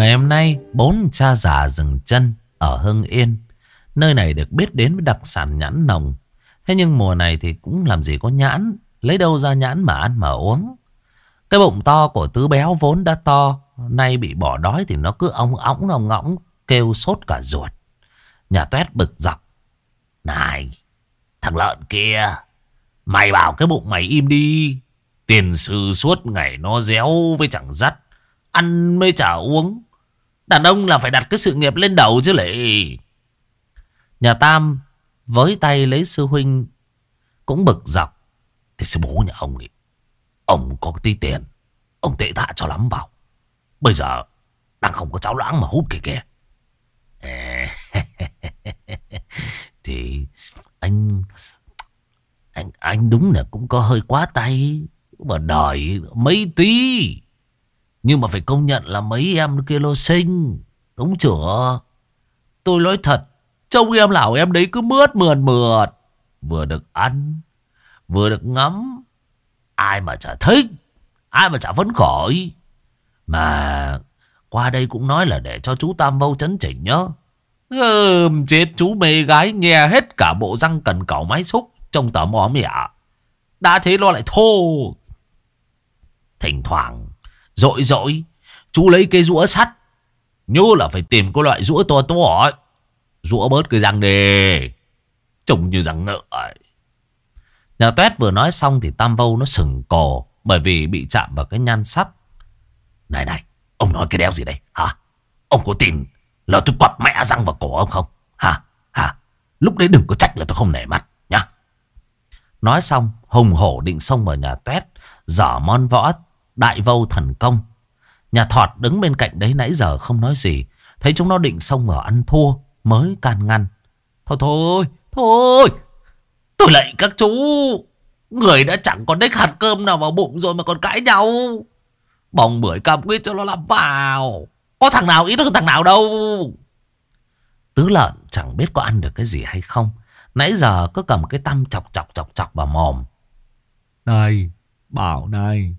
Ngày hôm nay, bốn cha già dừng chân ở Hưng Yên. Nơi này được biết đến với đặc sản nhãn nồng. Thế nhưng mùa này thì cũng làm gì có nhãn. Lấy đâu ra nhãn mà ăn mà uống. Cái bụng to của tứ béo vốn đã to. Nay bị bỏ đói thì nó cứ ong óng ong ngõng kêu sốt cả ruột. Nhà tuét bực dọc. Này, thằng lợn kia, mày bảo cái bụng mày im đi. Tiền sư suốt ngày nó réo với chẳng dắt. Ăn mới chả uống. Đàn ông là phải đặt cái sự nghiệp lên đầu chứ lệ. Nhà Tam với tay lấy sư huynh cũng bực dọc. Thì sư bố nhà ông ấy, ông có tí tiền, ông tệ tạ cho lắm vào. Bây giờ Đang không có cháo loãng mà hút kìa kìa Thì anh anh anh đúng là cũng có hơi quá tay mà đòi mấy tí nhưng mà phải công nhận là mấy em kia lô sinh đúng chưa? Tôi nói thật trông em lão em đấy cứ mướt mượt mượt. Vừa được ăn vừa được ngắm ai mà chả thích ai mà chả phấn khởi. Mà qua đây cũng nói là để cho chú Tam Vâu chấn chỉnh nhá. Ừm, chết chú mê gái nghe hết cả bộ răng cần cẩu máy xúc Trông tờ mò mẹ. Đã thế nó lại thô. Thỉnh thoảng Rội rội Chú lấy cây rũa sắt. Nhớ là phải tìm cái loại rũa to to ấy. Rũa bớt cái răng đi. Trông như răng ngựa ấy. Nhà Tuét vừa nói xong thì Tam Vâu nó sừng cổ Bởi vì bị chạm vào cái nhan sắc. Này này, Ông nói cái đéo gì đây? Hả? Ông có tin là tôi quặp mẹ răng vào cổ ông không? Hả? Hả? Lúc đấy đừng có trách là tôi không nể mặt, nhá. Nói xong, Hùng hổ định xông vào nhà Tuét Giỏ mon võ Đại vâu thần công. Nhà thọt đứng bên cạnh đấy nãy giờ không nói gì. Thấy chúng nó định xông vào ăn thua, Mới can ngăn. Thôi thôi thôi, Tôi lạy các chú. Người đã chẳng còn đếch hạt cơm nào vào bụng rồi mà còn cãi nhau. Bỏng bưởi cầm quyết cho nó làm vào. Có thằng nào ít hơn thằng nào đâu. Tứ lợn chẳng biết có ăn được cái gì hay không. Nãy giờ cứ cầm cái tăm chọc chọc chọc chọc vào mồm. Này, Bảo này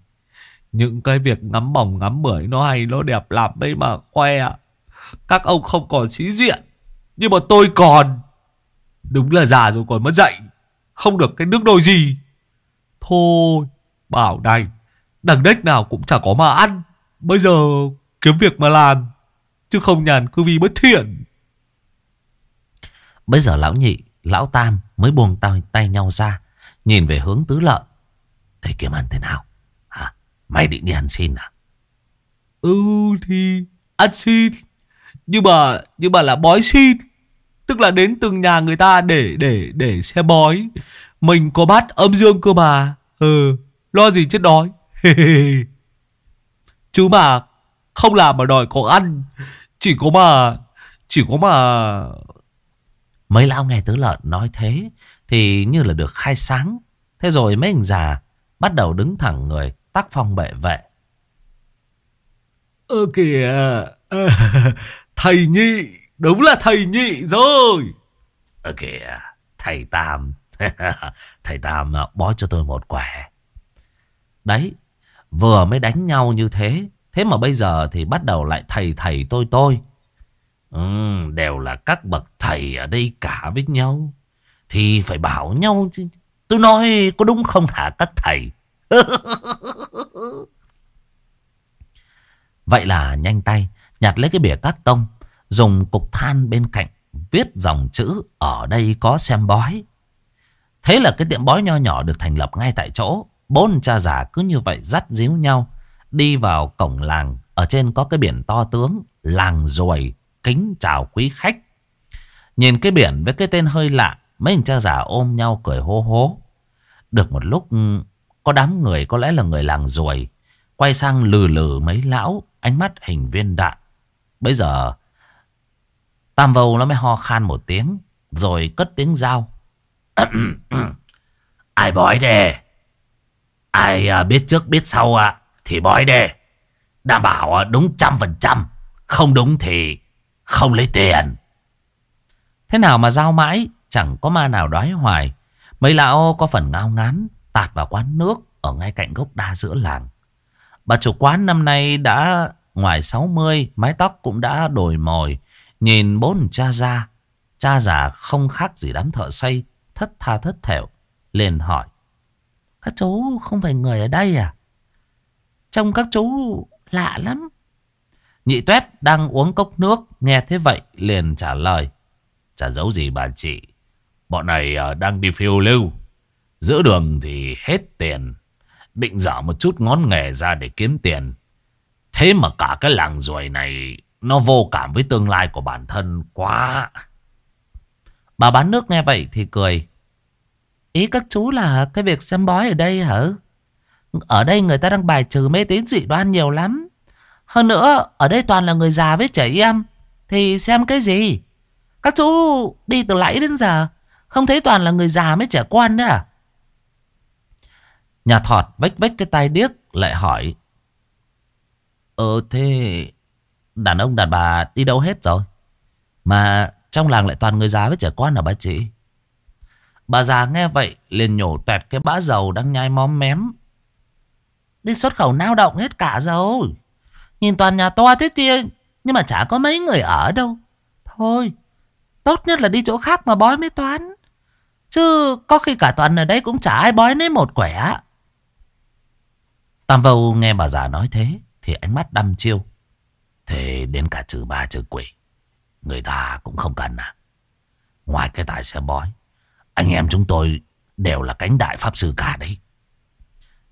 những cái việc ngắm bỏng ngắm bưởi Nó hay nó đẹp làm đấy mà khoe Các ông không còn sĩ diện Nhưng mà tôi còn. Đúng là già rồi còn mất dạy Không được cái nước đôi gì. Thôi Bảo này Đằng đếch nào cũng chả có mà ăn. Bây giờ kiếm việc mà làm Chứ không nhàn cứ vì bất thiện. Bây giờ lão nhị Lão tam mới buông tay, tay nhau ra Nhìn về hướng tứ lợn Thế kiếm ăn thế nào? Mày định đi ăn xin à? Ừ thì ăn xin. Nhưng mà Nhưng mà là bói xin. Tức là đến từng nhà người ta để để để xem bói. Mình có bát âm dương cơ mà. Ừ Lo gì chết đói. Chứ mà Không làm mà đòi có ăn. Chỉ có mà Chỉ có mà Mấy lão nghe tứ lợn nói thế Thì như là được khai sáng. Thế rồi mấy anh già Bắt đầu đứng thẳng người Tác phong bệ vệ. Ơ kìa Thầy nhị Đúng là thầy nhị rồi. Ơ kìa Thầy Tam Thầy Tam bó cho tôi một quẻ. Đấy Vừa mới đánh nhau như thế Thế mà bây giờ thì bắt đầu lại thầy thầy tôi tôi. Ừ, Đều là các bậc thầy ở đây cả với nhau. Thì phải bảo nhau chứ Tôi nói có đúng không hả các thầy Vậy là nhanh tay, Nhặt lấy cái bìa cát tông, Dùng cục than bên cạnh Viết dòng chữ Ở đây có xem bói Thế là cái tiệm bói nho nhỏ được thành lập ngay tại chỗ. Bốn cha già cứ như vậy dắt díu nhau Đi vào cổng làng. Ở trên có cái biển to tướng, Làng rồi kính chào quý khách. Nhìn cái biển với cái tên hơi lạ, Mấy anh cha già ôm nhau cười hô hố. Được một lúc Có đám người có lẽ là người làng ruồi Quay sang lừ lừ mấy lão Ánh mắt hình viên đạn. Bây giờ Tam vâu nó mới ho khan một tiếng Rồi cất tiếng dao Ai bói đề Ai à, biết trước biết sau à, thì bói đề Đảm bảo à, đúng trăm phần trăm Không đúng thì không lấy tiền. Thế nào mà giao mãi Chẳng có ma nào đói hoài. Mấy lão có phần ngao ngán Tạt vào quán nước Ở ngay cạnh gốc đa giữa làng Bà chủ quán năm nay đã ngoài 60 Mái tóc cũng đã đổi mồi. Nhìn bốn cha ra Cha già không khác gì đám thợ xây Thất tha thất thẻo, liền hỏi. Các chú không phải người ở đây à? Trông các chú lạ lắm. Nhị tuét đang uống cốc nước Nghe thế vậy liền trả lời. Chả giấu gì bà chị Bọn này ờ, đang đi phiêu lưu. Giữa đường thì hết tiền. Định dở một chút ngón nghề ra để kiếm tiền Thế mà cả cái làng ruồi này Nó vô cảm với tương lai của bản thân quá Bà bán nước nghe vậy thì cười Ý các chú là cái việc xem bói ở đây hả? Ở đây người ta đang bài trừ mê tín dị đoan nhiều lắm Hơn nữa, ở đây toàn là người già với trẻ em. Thì xem cái gì? Các chú đi từ nãy đến giờ. Không thấy toàn là người già với trẻ con nữa à? Nhà thọt vách vách cái tay điếc lại hỏi. Ờ thế đàn ông đàn bà đi đâu hết rồi? Mà trong làng lại toàn người già với trẻ con à bà chị? Bà già nghe vậy liền nhổ tuẹt cái bã dầu đang nhai móm mém. Đi xuất khẩu lao động hết cả rồi. Nhìn toàn nhà to thế kia nhưng mà chả có mấy người ở đâu. Thôi, tốt nhất là đi chỗ khác mà bói mới toán. Chứ có khi cả tuần ở đây cũng chả ai bói lấy một quẻ. Tam Vâu nghe bà già nói thế thì ánh mắt đăm chiêu. Thế đến cả trừ ba trừ quỷ. Người ta cũng không cần à. Ngoài cái tài xe bói. Anh em chúng tôi đều là cánh đại pháp sư cả đấy.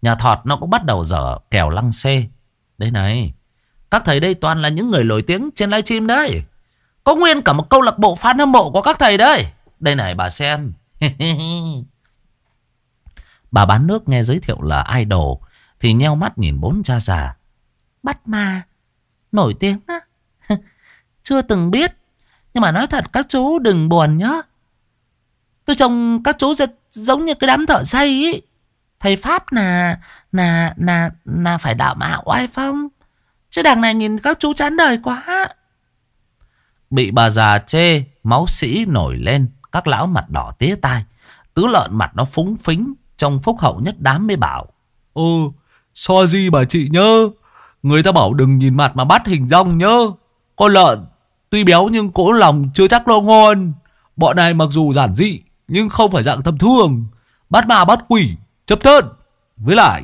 Nhà thọt nó cũng bắt đầu dở kèo lăng xê. Đây này. Các thầy đây toàn là những người nổi tiếng trên livestream đấy. Có nguyên cả một câu lạc bộ fan hâm mộ của các thầy đấy. Đây này, bà xem. bà bán nước nghe giới thiệu là idol. Thì nheo mắt nhìn bốn cha già. Bắt ma. Nổi tiếng á. Chưa từng biết. Nhưng mà nói thật các chú đừng buồn nhá. Tôi trông các chú giống như cái đám thợ xây ý. Thầy Pháp là là là là phải đạo mạo oai phong. Chứ đằng này nhìn các chú chán đời quá. Bị bà già chê, máu sĩ nổi lên, các lão mặt đỏ tía tai. Tứ lợn mặt nó phúng phính, trong phúc hậu nhất đám mới bảo. Ừ, so gì bà chị nhớ. Người ta bảo đừng nhìn mặt mà bắt hình rong nhớ. Con lợn, tuy béo nhưng cỗ lòng chưa chắc lo ngon. Bọn này mặc dù giản dị, nhưng không phải dạng thâm thường. Bắt ma bắt quỷ, chấp thân. Với lại,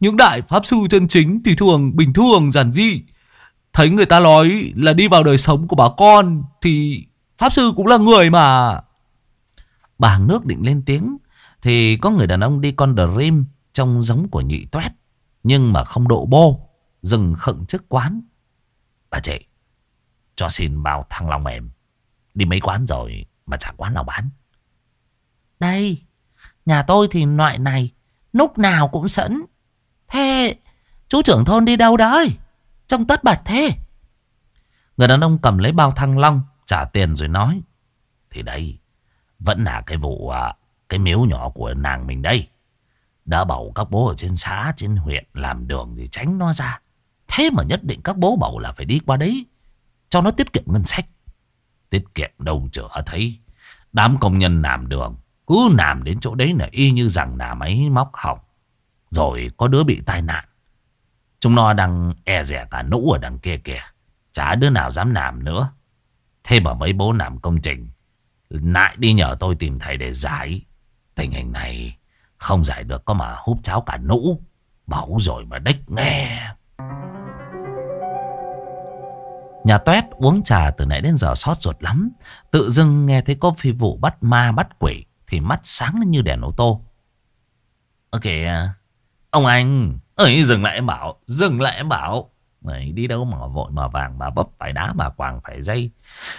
những đại pháp sư chân chính thì thường bình thường giản dị. Thấy người ta nói là đi vào đời sống của bà con thì pháp sư cũng là người mà. Bà hàng nước định lên tiếng thì có người đàn ông đi con dream trông giống của nhị toét nhưng mà không độ bô dừng khựng trước quán. Bà chị, cho xin bao thăng long mềm. Đi mấy quán rồi mà chẳng quán nào bán. Đây, nhà tôi thì loại này lúc nào cũng sẵn. Thế chú trưởng thôn đi đâu đấy? Trông tất bật thế. Người đàn ông cầm lấy bao thăng long, trả tiền rồi nói. Thì đây, vẫn là cái vụ, à, cái miếu nhỏ của nàng mình đây. Đã bảo các bố ở trên xã, trên huyện làm đường thì tránh nó ra. Thế mà nhất định các bố bảo là phải đi qua đấy. Cho nó tiết kiệm ngân sách. Tiết kiệm đâu chữa thấy. Đám công nhân làm đường. Cứ làm đến chỗ đấy là y như rằng là máy móc hỏng. Rồi có đứa bị tai nạn. Chúng nó đang e rẻ cả nũ ở đằng kia kìa. Chả đứa nào dám làm nữa. Thế mà mấy bố làm công trình. Lại đi nhờ tôi tìm thầy để giải. Tình hình này không giải được có mà húp cháo cả nũ. Bảo rồi mà đích nghe. Nhà Tuét uống trà từ nãy đến giờ sót ruột lắm. Tự dưng nghe thấy có phi vụ bắt ma bắt quỷ. Thì mắt sáng lên như đèn ô tô. Ok, ông anh. ấy dừng lại em bảo. Dừng lại em bảo. Đấy, đi đâu mà vội mà vàng mà bấp phải đá mà quàng phải dây.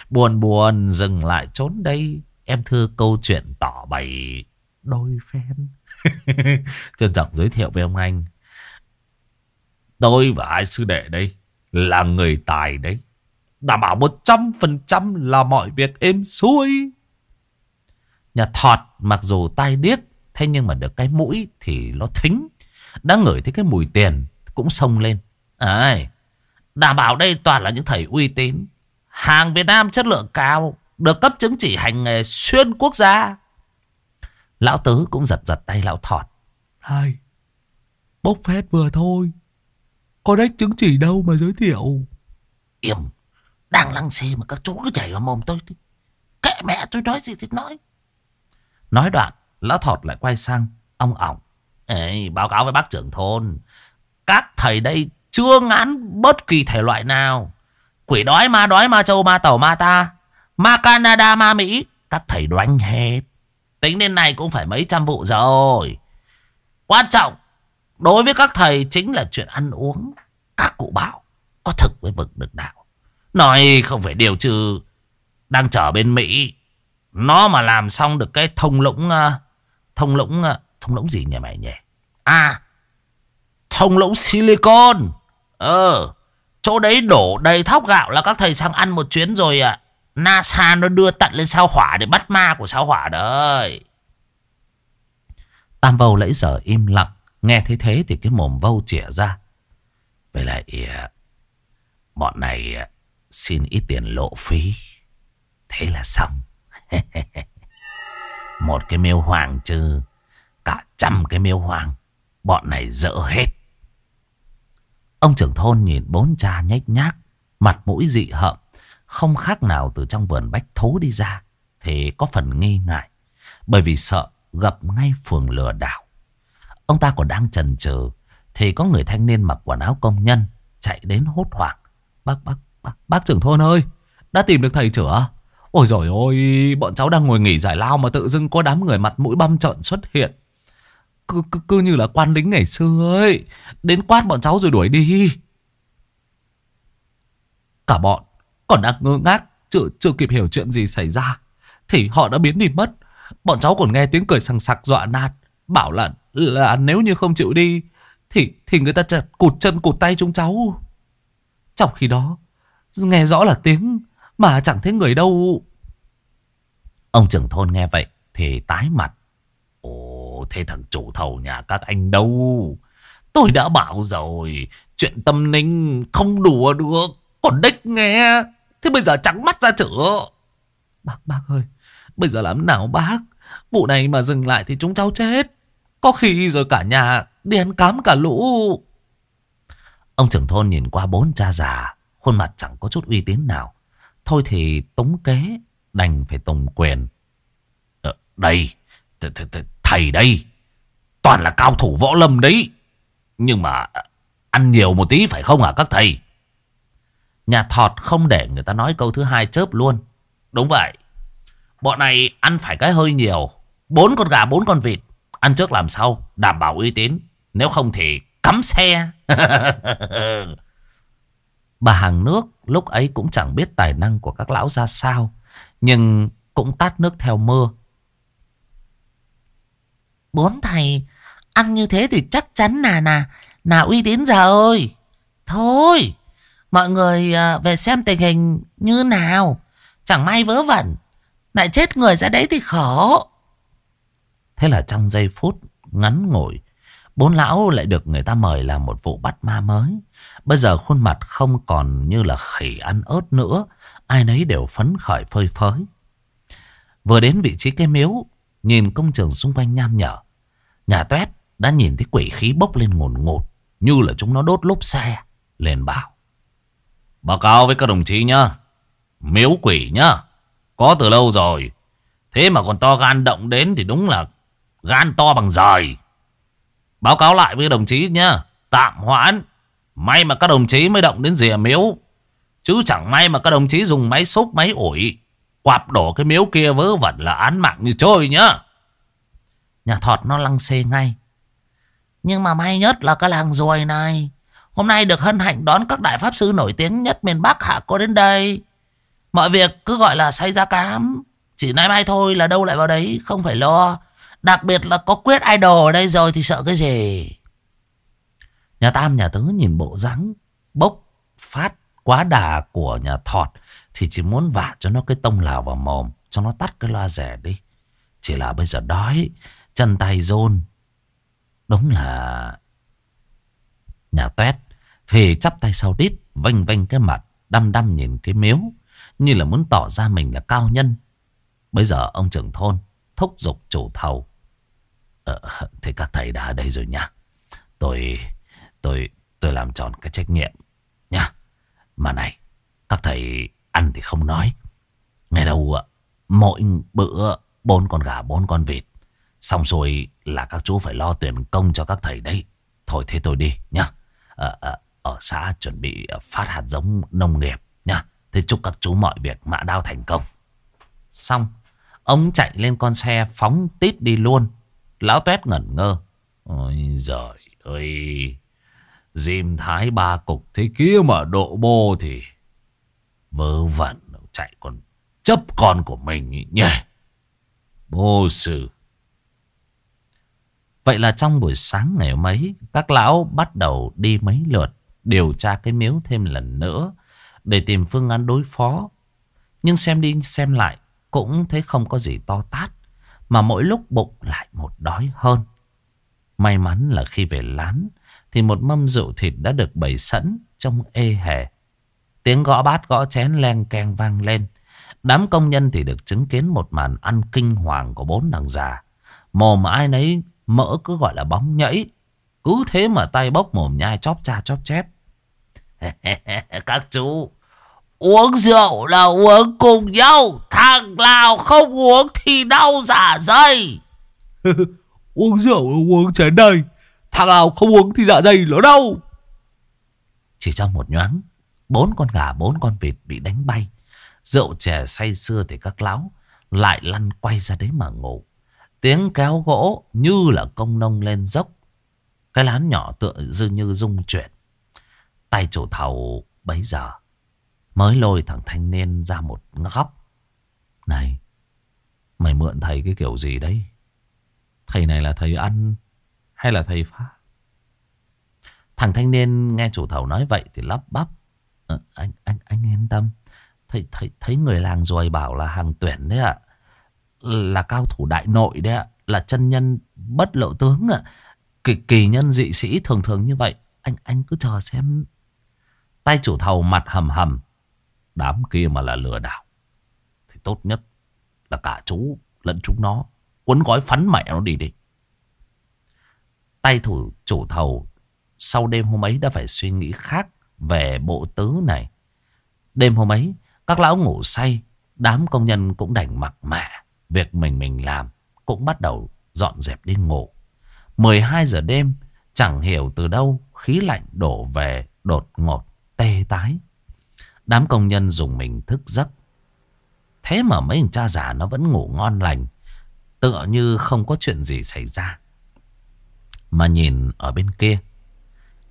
Buồn buồn dừng lại trốn đây. Em thưa câu chuyện tỏ bày đôi phen. Trân trọng giới thiệu với ông anh. Tôi và hai sư đệ đây là người tài đấy. Đảm bảo 100% là mọi việc êm xuôi. Nhà thọt mặc dù tai điếc, thế nhưng mà được cái mũi thì nó thính. Đã ngửi thấy cái mùi tiền cũng xông lên. Ai, đảm bảo đây toàn là những thầy uy tín. Hàng Việt Nam chất lượng cao, được cấp chứng chỉ hành nghề xuyên quốc gia. Lão Tứ cũng giật giật tay lão thọt. Hai, bốc phét vừa thôi. Có đếch chứng chỉ đâu mà giới thiệu. Im, đang lăng xê mà các chú cứ chảy vào mồm tôi. Kệ mẹ tôi nói gì thì nói. Nói đoạn, lão thọt lại quay sang ông ổng. Ê, báo cáo với bác trưởng thôn. Các thầy đây chưa ngán bất kỳ thể loại nào. Quỷ đói ma đói ma châu ma tàu ma ta. Ma Canada ma Mỹ. Các thầy đoán hết. Tính đến nay cũng phải mấy trăm vụ rồi. Quan trọng, đối với các thầy chính là chuyện ăn uống. Các cụ bảo, có thực với vực được đạo. Nói không phải điều trừ, đang trở bên Mỹ. Nó mà làm xong được cái thông lũng... À, thông lũng... À, thông lũng gì nhỉ mày nhỉ? À! Thông lũng silicon! Ờ! Chỗ đấy đổ đầy thóc gạo là các thầy sang ăn một chuyến rồi à. NASA nó đưa tận lên sao hỏa để bắt ma của sao hỏa đấy. Tam Vâu lấy giờ im lặng. Nghe thấy thế thì cái mồm Vâu chỉa ra. Vậy lại à, bọn này à, xin ít tiền lộ phí. Thế là xong. Một cái miêu hoàng chứ, cả trăm cái miêu hoàng. Bọn này dỡ hết. Ông trưởng thôn nhìn bốn cha nhếch nhác. Mặt mũi dị hợm. Không khác nào từ trong vườn bách thú đi ra. Thì có phần nghi ngại. Bởi vì sợ gặp ngay phường lừa đảo. Ông ta còn đang chần chừ thì có người thanh niên mặc quần áo công nhân chạy đến hốt hoảng. Bác, bác, bác, bác trưởng thôn ơi, đã tìm được thầy chữa. Ôi rồi ôi, bọn cháu đang ngồi nghỉ giải lao mà tự dưng có đám người mặt mũi băm trợn xuất hiện. Cứ, cứ, cứ như là quan lính ngày xưa ấy. Đến quát bọn cháu rồi đuổi đi. Cả bọn còn đang ngơ ngác, chưa, chưa kịp hiểu chuyện gì xảy ra. Thì họ đã biến đi mất. Bọn cháu còn nghe tiếng cười sằng sặc dọa nạt. Bảo là, là nếu như không chịu đi Thì thì người ta chặt cụt chân cụt tay chúng cháu Trong khi đó Nghe rõ là tiếng Mà chẳng thấy người đâu Ông trưởng thôn nghe vậy Thì tái mặt Ồ thế thằng chủ thầu nhà các anh đâu Tôi đã bảo rồi Chuyện tâm linh không đùa được Còn đích nghe Thế bây giờ trắng mắt ra chữa Bác bác ơi Bây giờ làm nào bác Vụ này mà dừng lại thì chúng cháu chết có khi rồi cả nhà đi ăn cám cả lũ. Ông trưởng thôn nhìn qua bốn cha già, khuôn mặt chẳng có chút uy tín nào. Thôi thì tống kế, đành phải tùng quyền. Ờ, đây, th th th thầy đây, toàn là cao thủ võ lâm đấy. Nhưng mà ăn nhiều một tí phải không hả các thầy? Nhà thọt không để người ta nói câu thứ hai chớp luôn. Đúng vậy, bọn này ăn phải cái hơi nhiều. Bốn con gà, bốn con vịt. Ăn trước làm sau, đảm bảo uy tín. Nếu không thì cắm xe. Bà hàng nước lúc ấy cũng chẳng biết tài năng của các lão ra sao. Nhưng cũng tát nước theo mưa. Bốn thầy, ăn như thế thì chắc chắn là là, là uy tín rồi. Thôi, mọi người à, về xem tình hình như nào. Chẳng may vớ vẩn, lại chết người ra đấy thì khổ. Thế là trong giây phút ngắn ngủi, bốn lão lại được người ta mời làm một vụ bắt ma mới. Bây giờ khuôn mặt không còn như là khỉ ăn ớt nữa, ai nấy đều phấn khởi phơi phới. Vừa đến vị trí cái miếu, nhìn công trường xung quanh nham nhở. Nhà tuét đã nhìn thấy quỷ khí bốc lên ngồn ngột, như là chúng nó đốt lốp xe. Lên bảo. Báo cáo với các đồng chí nhá. Miếu quỷ nhá. Có từ lâu rồi. Thế mà còn to gan động đến thì đúng là Gan to bằng giời Báo cáo lại với đồng chí nhá. Tạm hoãn. May mà các đồng chí mới động đến rìa miếu. Chứ chẳng may mà các đồng chí dùng máy xúc, máy ủi. Quạp đổ cái miếu kia vớ vẩn là án mạng như trôi nhá. Nhà thọt nó lăng xê ngay. Nhưng mà may nhất là cái làng ruồi này. Hôm nay được hân hạnh đón các đại pháp sư nổi tiếng nhất miền Bắc hạ cô đến đây. Mọi việc cứ gọi là say ra cám. Chỉ nay mai thôi là đâu lại vào đấy, không phải lo. Đặc biệt là có quyết idol ở đây rồi thì sợ cái gì. Nhà Tam nhà Tứ nhìn bộ dáng bốc phát quá đà của nhà Thọt thì chỉ muốn vả cho nó cái tông lào vào mồm cho nó tắt cái loa rẻ đi. Chỉ là bây giờ đói, chân tay rôn. Đúng là nhà Tuét thì chắp tay sau đít, vênh vênh cái mặt, đăm đăm nhìn cái miếu như là muốn tỏ ra mình là cao nhân. Bây giờ ông trưởng thôn thúc giục chủ thầu. Ờ, thì các thầy đã ở đây rồi nha. Tôi, tôi, tôi làm tròn cái trách nhiệm nha. Mà này, các thầy ăn thì không nói. Ngày đầu ờ, mỗi bữa bốn con gà bốn con vịt. Xong rồi là các chú phải lo tuyển công cho các thầy đấy. Thôi thế tôi đi nhá. Ờ, ờ, ở xã chuẩn bị ờ, phát hạt giống nông nghiệp nha. Thế chúc các chú mọi việc mã đao thành công. Xong Ông chạy lên con xe phóng tít đi luôn. Lão tuét ngẩn ngơ. Ôi giời ơi. Dìm thái ba cục thế kia mà độ bô thì vớ vẩn chạy còn chấp con của mình nhỉ. Bô sư. Vậy là trong buổi sáng ngày mấy, các lão bắt đầu đi mấy lượt điều tra cái miếu thêm lần nữa để tìm phương án đối phó. Nhưng xem đi xem lại cũng thấy không có gì to tát, mà mỗi lúc bụng lại một đói hơn. May mắn là khi về lán thì một mâm rượu thịt đã được bày sẵn trong ê hề. Tiếng gõ bát gõ chén len keng vang lên. Đám công nhân thì được chứng kiến một màn ăn kinh hoàng của bốn đằng già. Mồm ai nấy mỡ cứ gọi là bóng nhảy. Cứ thế mà tay bốc mồm nhai chóp cha chóp chép. Các chú, uống rượu là uống cùng nhau. Thằng nào không uống thì đau dạ dày. uống rượu uống chén đây. Thằng nào không uống thì dạ dày nó đau. Chỉ trong một nhoáng, bốn con gà, bốn con vịt bị đánh bay. Rượu chè say sưa thì các lão lại lăn quay ra đấy mà ngủ. Tiếng kéo gỗ như là công nông lên dốc. Cái lán nhỏ tựa dư như rung chuyển. Tay chủ thầu bấy giờ mới lôi thằng thanh niên ra một góc. Này, mày mượn thầy cái kiểu gì đấy? Thầy này là thầy ăn hay là thầy phá? Thằng thanh niên nghe chủ thầu nói vậy thì lắp bắp. Ờ, anh anh anh yên tâm. thầy thấy, thấy người làng rồi bảo là hàng tuyển đấy ạ. Là cao thủ đại nội đấy ạ. Là chân nhân bất lộ tướng ạ. Kỳ, kỳ nhân dị sĩ thường thường như vậy. Anh anh cứ chờ xem. Tay chủ thầu mặt hầm hầm. Đám kia mà là lừa đảo. Thì tốt nhất là cả chú lẫn chúng nó. Quấn gói phắn mẹ nó đi đi. Tay thủ chủ thầu sau đêm hôm ấy đã phải suy nghĩ khác về bộ tứ này. Đêm hôm ấy, các lão ngủ say, đám công nhân cũng đành mặc mẹ. Việc mình mình làm cũng bắt đầu dọn dẹp đi ngủ. 12 giờ đêm, chẳng hiểu từ đâu khí lạnh đổ về đột ngột, tê tái. Đám công nhân dùng mình thức giấc. Thế mà mấy thằng cha già nó vẫn ngủ ngon lành, tựa như không có chuyện gì xảy ra. Mà nhìn ở bên kia,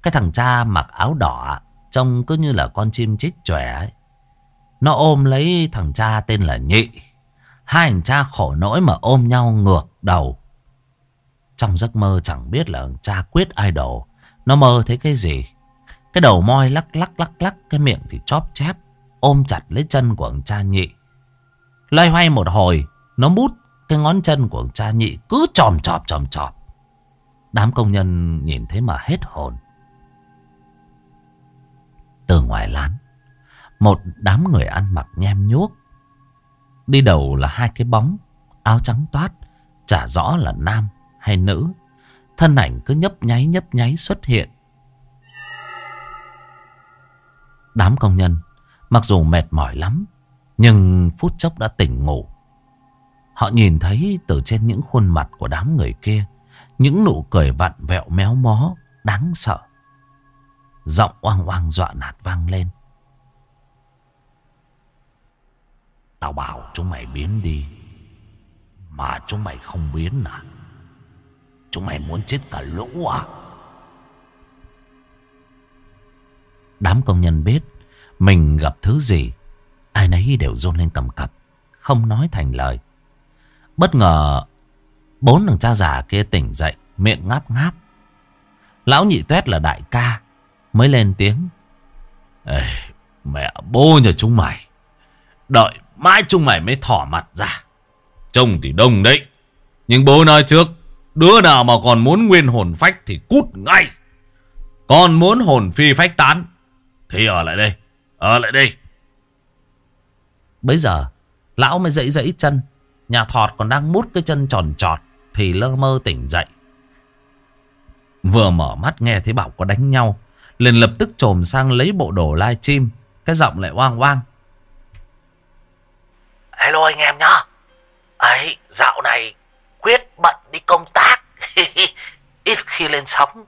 cái thằng cha mặc áo đỏ trông cứ như là con chim chích chòe ấy. Nó ôm lấy thằng cha tên là Nhị. Hai thằng cha khổ nỗi mà ôm nhau ngược đầu. Trong giấc mơ chẳng biết là cha quyết idol. Nó mơ thấy cái gì. Cái đầu moi lắc lắc lắc lắc. Cái miệng thì chóp chép. Ôm chặt lấy chân của ông cha Nhị. Loay hoay một hồi. Nó mút cái ngón chân của ông cha Nhị. Cứ tròm chọp tròm chọp. Đám công nhân nhìn thấy mà hết hồn. Từ ngoài lán, Một đám người ăn mặc nhem nhuốc Đi đầu là hai cái bóng, Áo trắng toát, Chả rõ là nam hay nữ Thân ảnh cứ nhấp nháy nhấp nháy xuất hiện Đám công nhân, Mặc dù mệt mỏi lắm, Nhưng phút chốc đã tỉnh ngủ Họ nhìn thấy từ trên những khuôn mặt của đám người kia, Những nụ cười vặn vẹo méo mó, Đáng sợ Giọng oang oang dọa nạt vang lên. Tao bảo chúng mày biến đi. Mà chúng mày không biến à? Chúng mày muốn chết cả lũ à? Đám công nhân biết mình gặp thứ gì. Ai nấy đều rôn lên cầm cập. Không nói thành lời. Bất ngờ bốn thằng cha già kia tỉnh dậy. Miệng ngáp ngáp. Lão nhị tuét là đại ca mới lên tiếng. Ê, mẹ bố nhà chúng mày. Đợi mãi chúng mày mới thỏ mặt ra. Trông thì đông đấy. Nhưng bố nói trước. Đứa nào mà còn muốn nguyên hồn phách thì cút ngay. Còn muốn hồn phi phách tán. Thì ở lại đây. Ở lại đây. Bây giờ. Lão mới dãy dãy chân. Nhà thọt còn đang mút cái chân tròn trọt. Thì lơ mơ tỉnh dậy. Vừa mở mắt nghe thấy bảo có đánh nhau liền lập tức trồm sang lấy bộ đồ live stream cái giọng lại oang oang hello anh em nhá ấy dạo này quyết bận đi công tác ít khi lên sóng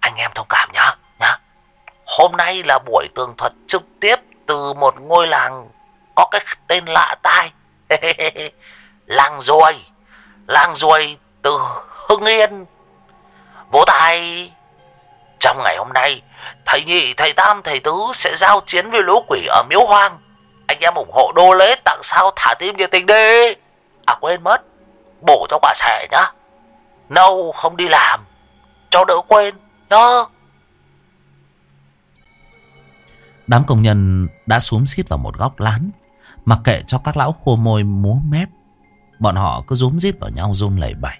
anh em thông cảm nhá hôm nay là buổi tường thuật trực tiếp từ một ngôi làng có cái tên lạ tai làng ruồi làng ruồi từ hưng yên vỗ tay trong ngày hôm nay, thầy nhị, thầy tam, thầy tứ sẽ giao chiến với lũ quỷ ở miếu hoang. Anh em ủng hộ đô lễ tặng sao thả tim nhiệt tình đi. À quên mất, bổ cho quả sẻ nhá. Nâu không đi làm, cho đỡ quên nhá. Đám công nhân đã xuống xít vào một góc lán. Mặc kệ cho các lão khô môi múa mép. Bọn họ cứ rúm rít vào nhau run lẩy bẩy.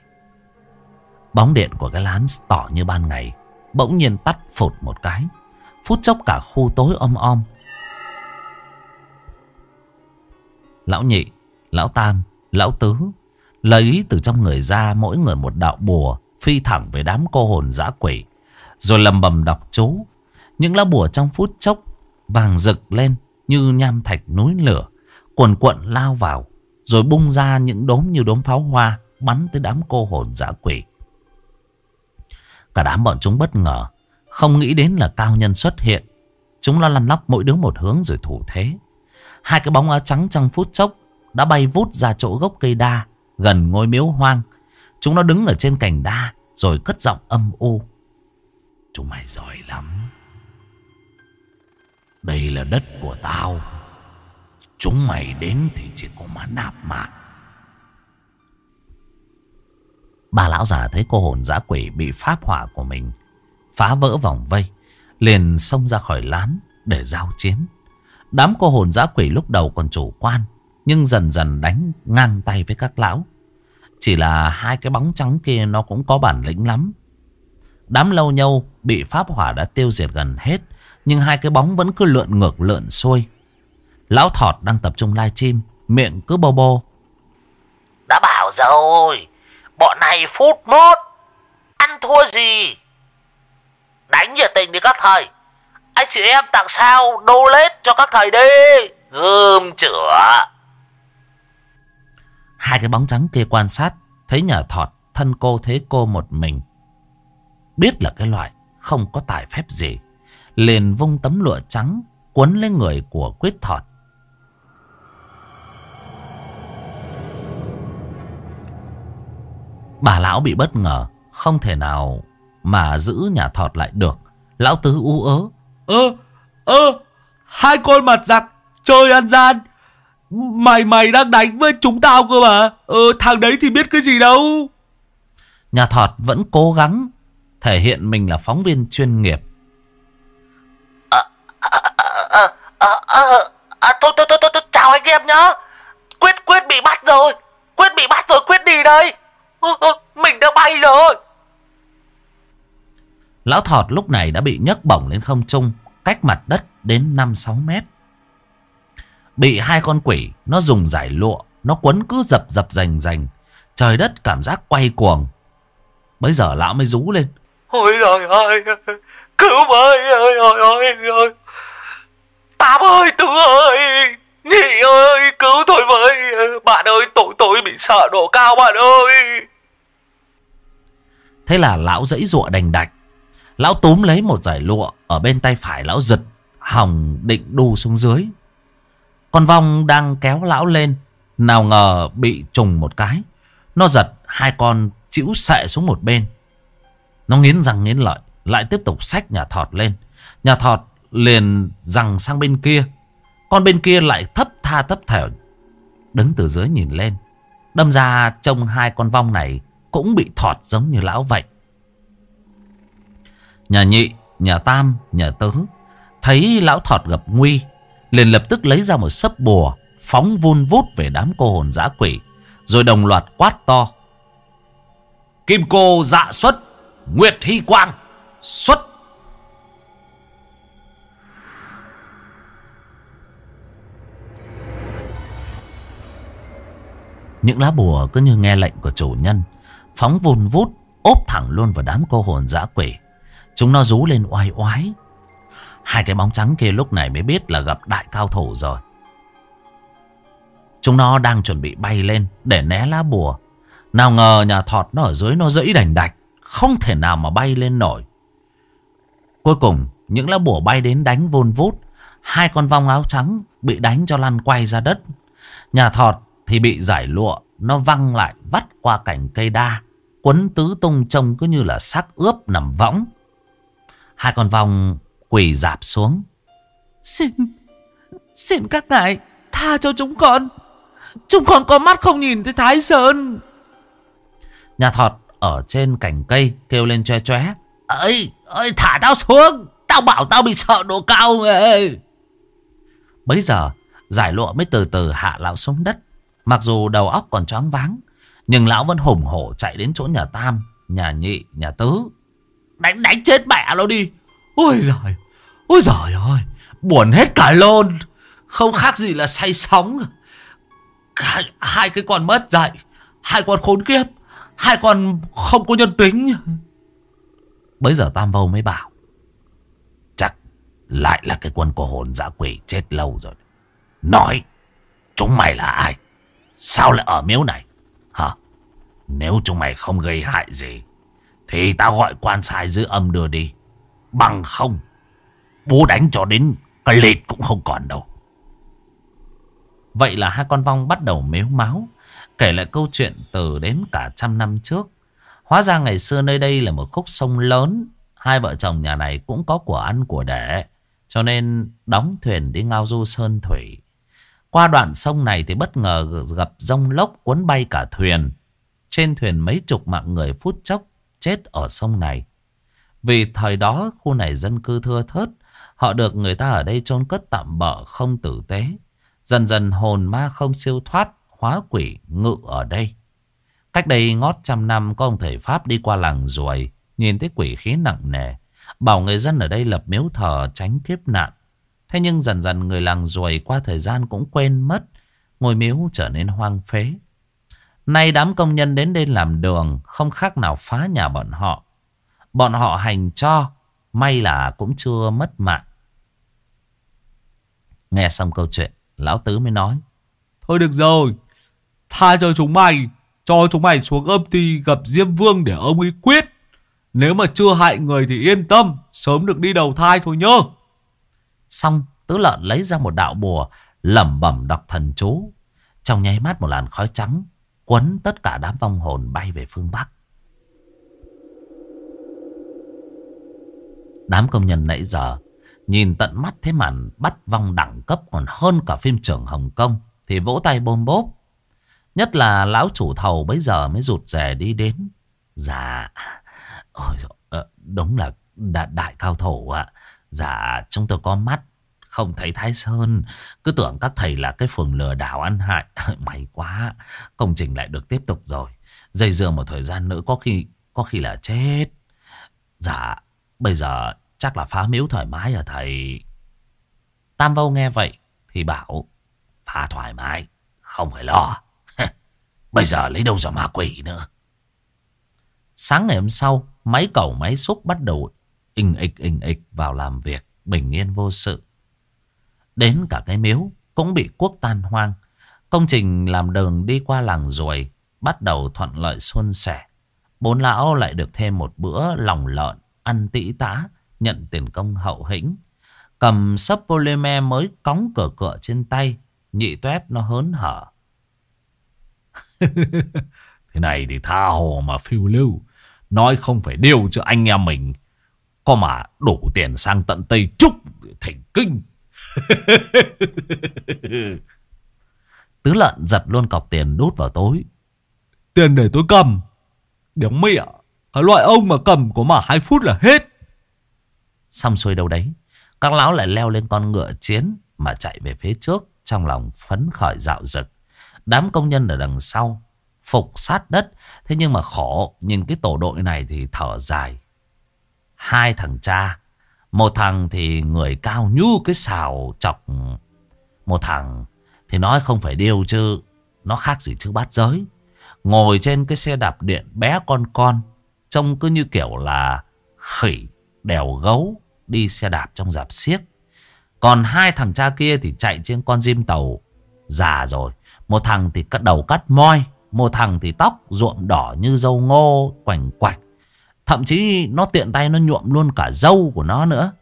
Bóng điện của cái lán tỏ như ban ngày. Bỗng nhiên tắt phụt một cái. Phút chốc cả khu tối om om. Lão nhị, lão tam, lão tứ lấy từ trong người ra mỗi người một đạo bùa phi thẳng về đám cô hồn dã quỷ. Rồi lầm bầm đọc chú. Những lá bùa trong phút chốc vàng rực lên như nham thạch núi lửa. Cuồn cuộn lao vào. Rồi bung ra những đốm như đốm pháo hoa bắn tới đám cô hồn dã quỷ. Cả đám bọn chúng bất ngờ. Không nghĩ đến là cao nhân xuất hiện. Chúng lo lăn lóc mỗi đứa một hướng rồi thủ thế. Hai cái bóng áo trắng trong phút chốc đã bay vút ra chỗ gốc cây đa, gần ngôi miếu hoang. Chúng nó đứng ở trên cành đa, rồi cất giọng âm u. Chúng mày giỏi lắm. Đây là đất của tao. Chúng mày đến thì chỉ có má nạp mà. Bà lão già thấy cô hồn dã quỷ bị pháp hỏa của mình, phá vỡ vòng vây. Liền xông ra khỏi lán để giao chiến. Đám cô hồn dã quỷ lúc đầu còn chủ quan. Nhưng dần dần đánh ngang tay với các lão. Chỉ là hai cái bóng trắng kia nó cũng có bản lĩnh lắm. Đám lâu nhâu bị pháp hỏa đã tiêu diệt gần hết. Nhưng hai cái bóng vẫn cứ lượn ngược lượn xuôi. Lão thọt đang tập trung live stream. Miệng cứ bô bô. Đã bảo rồi. Bọn này phút mốt. Ăn thua gì. Đánh nhiệt tình đi các thầy. Anh chị em tặng sao đô lết cho các thầy đi. Gươm chữa. Hai cái bóng trắng kia quan sát Thấy nhà thọt thân cô thế cô một mình Biết là cái loại Không có tài phép gì Liền vung tấm lụa trắng Quấn lên người của quyết thọt Bà lão bị bất ngờ Không thể nào Mà giữ nhà thọt lại được Lão tứ u ớ Ơ, ơ, hai con mặt giặc chơi ăn gian. Mày mày đang đánh với chúng tao cơ mà. Ờ, thằng đấy thì biết cái gì đâu. Nhà thọt vẫn cố gắng thể hiện mình là phóng viên chuyên nghiệp. À, à, à, à, thôi, thôi, thôi, thôi, chào anh em nhá. Quyết, Quyết bị bắt rồi. Quyết bị bắt rồi, Quyết đi đây. Mình đã bay rồi. Lão thọt lúc này đã bị nhấc bổng lên không trung, cách mặt đất đến 5-6 mét. Bị hai con quỷ, nó dùng giải lụa, nó quấn cứ dập dập rành rành. Trời đất cảm giác quay cuồng. Bây giờ lão mới rú lên. Ôi trời ơi, cứu với ơi ơi ơi ơi. Tám ơi, Tứ ơi, Nhị ơi, cứu tôi với. Bạn ơi, tội tôi bị sợ độ cao bạn ơi. Thế là lão dãy ruộng đành đạch. Lão túm lấy một giải lụa ở bên tay phải lão giật, hòng định đu xuống dưới. Con vong đang kéo lão lên, nào ngờ bị trùng một cái. Nó giật hai con chịu sệ xuống một bên. Nó nghiến răng nghiến lợi, lại tiếp tục xách nhà thọt lên. Nhà thọt liền rằng sang bên kia. Con bên kia lại thấp tha thấp thểu. Đứng từ dưới nhìn lên. Đâm ra trông hai con vong này cũng bị thọt giống như lão vậy. Nhà nhị, nhà tam, nhà tứ thấy lão thọt gặp nguy, liền lập tức lấy ra một sấp bùa, phóng vun vút về đám cô hồn dã quỷ, rồi đồng loạt quát to. Kim cô dạ xuất, Nguyệt Hy Quang, xuất. Những lá bùa cứ như nghe lệnh của chủ nhân, phóng vun vút, ốp thẳng luôn vào đám cô hồn dã quỷ. Chúng nó rú lên oai oái. Hai cái bóng trắng kia lúc này mới biết là gặp đại cao thủ rồi. Chúng nó đang chuẩn bị bay lên để né lá bùa. Nào ngờ nhà thọt nó ở dưới nó dẫy đành đạch. Không thể nào mà bay lên nổi. Cuối cùng những lá bùa bay đến đánh vôn vút. Hai con vong áo trắng bị đánh cho lăn quay ra đất. Nhà thọt thì bị giải lụa. Nó văng lại vắt qua cành cây đa. Quấn tứ tung trông cứ như là xác ướp nằm võng. Hai con vong quỳ dạp xuống. Xin, xin các ngài tha cho chúng con. Chúng con có mắt không nhìn thấy Thái Sơn. Nhà thọt ở trên cành cây kêu lên choe choé. Ơi, ơi thả tao xuống. Tao bảo tao bị sợ độ cao người. Bấy giờ giải lụa mới từ từ hạ lão xuống đất. Mặc dù đầu óc còn choáng váng. Nhưng lão vẫn hùng hổ chạy đến chỗ nhà Tam, nhà Nhị, nhà Tứ. Đánh đánh chết mẹ nó đi. Ôi giời, ôi giời ơi. Buồn hết cả lôn. Không khác gì là say sóng. Cả, hai cái con mất dạy. Hai con khốn kiếp. Hai con không có nhân tính. Bấy giờ Tam Vâu mới bảo. Chắc lại là cái quân của hồn dã quỷ chết lâu rồi. Nói, chúng mày là ai? Sao lại ở miếu này? Hả? Nếu chúng mày không gây hại gì, thì tao gọi quan sai giữ âm đưa đi. Bằng không, bố đánh cho đến cái lịt cũng không còn đâu. Vậy là hai con vong bắt đầu mếu máu, kể lại câu chuyện từ đến cả trăm năm trước. Hóa ra ngày xưa nơi đây là một khúc sông lớn, hai vợ chồng nhà này cũng có của ăn của đẻ, cho nên đóng thuyền đi ngao du sơn thủy. Qua đoạn sông này thì bất ngờ gặp rông lốc cuốn bay cả thuyền. Trên thuyền mấy chục mạng người phút chốc chết ở sông này. Vì thời đó khu này dân cư thưa thớt, họ được người ta ở đây chôn cất tạm bợ không tử tế. Dần dần hồn ma không siêu thoát, hóa quỷ ngự ở đây. Cách đây ngót trăm năm có ông thầy Pháp đi qua làng ruồi, nhìn thấy quỷ khí nặng nề, bảo người dân ở đây lập miếu thờ tránh kiếp nạn. Thế nhưng dần dần người làng ruồi qua thời gian cũng quên mất, ngôi miếu trở nên hoang phế. Nay đám công nhân đến đây làm đường, không khác nào phá nhà bọn họ. Bọn họ hành cho, may là cũng chưa mất mạng. Nghe xong câu chuyện, lão tứ mới nói. Thôi được rồi, tha cho chúng mày, cho chúng mày xuống âm ty gặp Diêm Vương để ông ấy quyết. Nếu mà chưa hại người thì yên tâm, sớm được đi đầu thai thôi nhớ. Xong, tứ lợn lấy ra một đạo bùa, lẩm bẩm đọc thần chú. Trong nháy mắt một làn khói trắng, quấn tất cả đám vong hồn bay về phương Bắc. Đám công nhân nãy giờ nhìn tận mắt thế màn bắt vong đẳng cấp còn hơn cả phim trưởng Hồng Kông thì vỗ tay bôm bốp. Nhất là lão chủ thầu bây giờ mới rụt rè đi đến. Dạ, ôi, ờ, đúng là đại, đại cao thủ ạ. Dạ, chúng tôi có mắt, không thấy Thái Sơn. Cứ tưởng các thầy là cái phường lừa đảo ăn hại. May quá, công trình lại được tiếp tục rồi. Dây dưa một thời gian nữa có khi có khi là chết. Dạ, bây giờ chắc là phá miếu thoải mái à thầy. Tam Vâu nghe vậy thì bảo phá thoải mái, không phải lo. Bây giờ lấy đâu ra ma quỷ nữa. Sáng ngày hôm sau, máy cầu máy xúc bắt đầu inh ịch inh ịch vào làm việc, bình yên vô sự. Đến cả cái miếu cũng bị quốc tan hoang. Công trình làm đường đi qua làng ruồi bắt đầu thuận lợi xuân sẻ. Bốn lão lại được thêm một bữa lòng lợn, ăn tĩ tã, nhận tiền công hậu hĩnh. Cầm sấp polymer mới cóng cửa cửa trên tay, nhị tuét nó hớn hở. Thế này thì tha hồ mà phiêu lưu. Nói không phải điều cho anh em mình. Có mà đủ tiền sang tận Tây Trúc thành kinh. Tứ lợn giật luôn cọc tiền đút vào tối. Tiền để tôi cầm. Đéo mẹ. Cái loại ông mà cầm có mà 2 phút là hết. Xong xuôi đâu đấy. Các lão lại leo lên con ngựa chiến mà chạy về phía trước trong lòng phấn khởi dạo dực. Đám công nhân ở đằng sau phục sát đất. Thế nhưng mà khổ, nhìn cái tổ đội này thì thở dài. Hai thằng cha, một thằng thì người cao nhu cái xào chọc. Một thằng thì nói không phải điêu chứ, nó khác gì chứ bát giới. Ngồi trên cái xe đạp điện bé con con, trông cứ như kiểu là khỉ đèo gấu đi xe đạp trong dạp xiếc. Còn hai thằng cha kia thì chạy trên con diêm tàu già rồi. Một thằng thì cắt đầu cắt moi. Một thằng thì tóc ruộm đỏ như dâu ngô quảnh quạch. Thậm chí nó tiện tay nó nhuộm luôn cả dâu của nó nữa.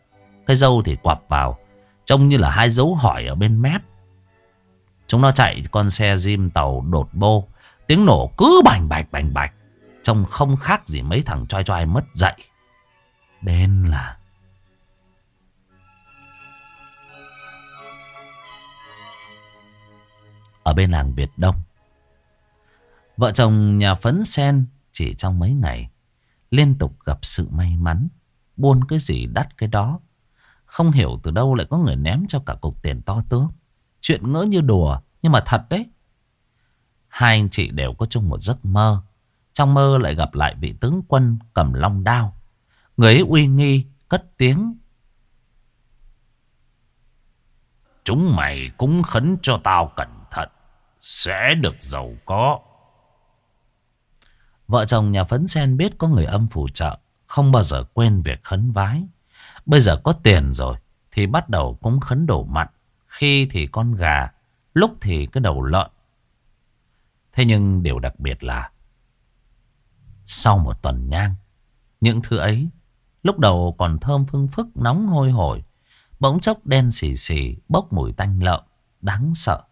Cái dâu thì quặp vào. Trông như là hai dấu hỏi ở bên mép. Chúng nó chạy con xe diêm tàu đột bô. Tiếng nổ cứ bành bạch bành bạch. Trông không khác gì mấy thằng choi choi mất dậy. Đen là... Ở bên làng Việt Đông Vợ chồng nhà phấn sen chỉ trong mấy ngày liên tục gặp sự may mắn, buôn cái gì đắt cái đó. Không hiểu từ đâu lại có người ném cho cả cục tiền to tướng. Chuyện ngỡ như đùa, nhưng mà thật đấy. Hai anh chị đều có chung một giấc mơ. Trong mơ lại gặp lại vị tướng quân cầm long đao. Người ấy uy nghi, cất tiếng. Chúng mày cúng khấn cho tao cẩn thận. Sẽ được giàu có. Vợ chồng nhà Phấn Sen biết có người âm phù trợ. Không bao giờ quên việc khấn vái. Bây giờ có tiền rồi thì bắt đầu cũng khấn đổ mặn. Khi thì con gà, lúc thì cái đầu lợn. Thế nhưng điều đặc biệt là sau một tuần nhang, những thứ ấy lúc đầu còn thơm phương phức nóng hôi hổi, bỗng chốc đen xì xì bốc mùi tanh lợn, đáng sợ.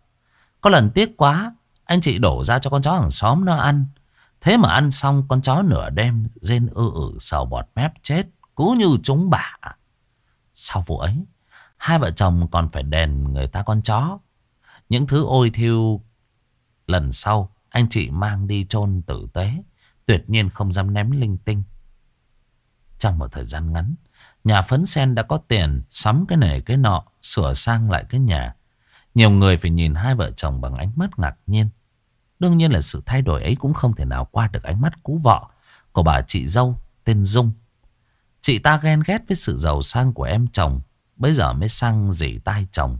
Có lần tiếc quá, anh chị đổ ra cho con chó hàng xóm nó ăn. Thế mà ăn xong con chó nửa đêm rên ư ử sầu bọt mép chết, cứ như chúng bả. Sau vụ ấy, hai vợ chồng còn phải đền người ta con chó. Những thứ ôi thiêu lần sau anh chị mang đi chôn tử tế, tuyệt nhiên không dám ném linh tinh. Trong một thời gian ngắn, nhà phấn sen đã có tiền sắm cái này cái nọ, sửa sang lại cái nhà. Nhiều người phải nhìn hai vợ chồng bằng ánh mắt ngạc nhiên. Đương nhiên là sự thay đổi ấy cũng không thể nào qua được ánh mắt cú vợ của bà chị dâu tên Dung. Chị ta ghen ghét với sự giàu sang của em chồng, bây giờ mới sang dỉ tai chồng.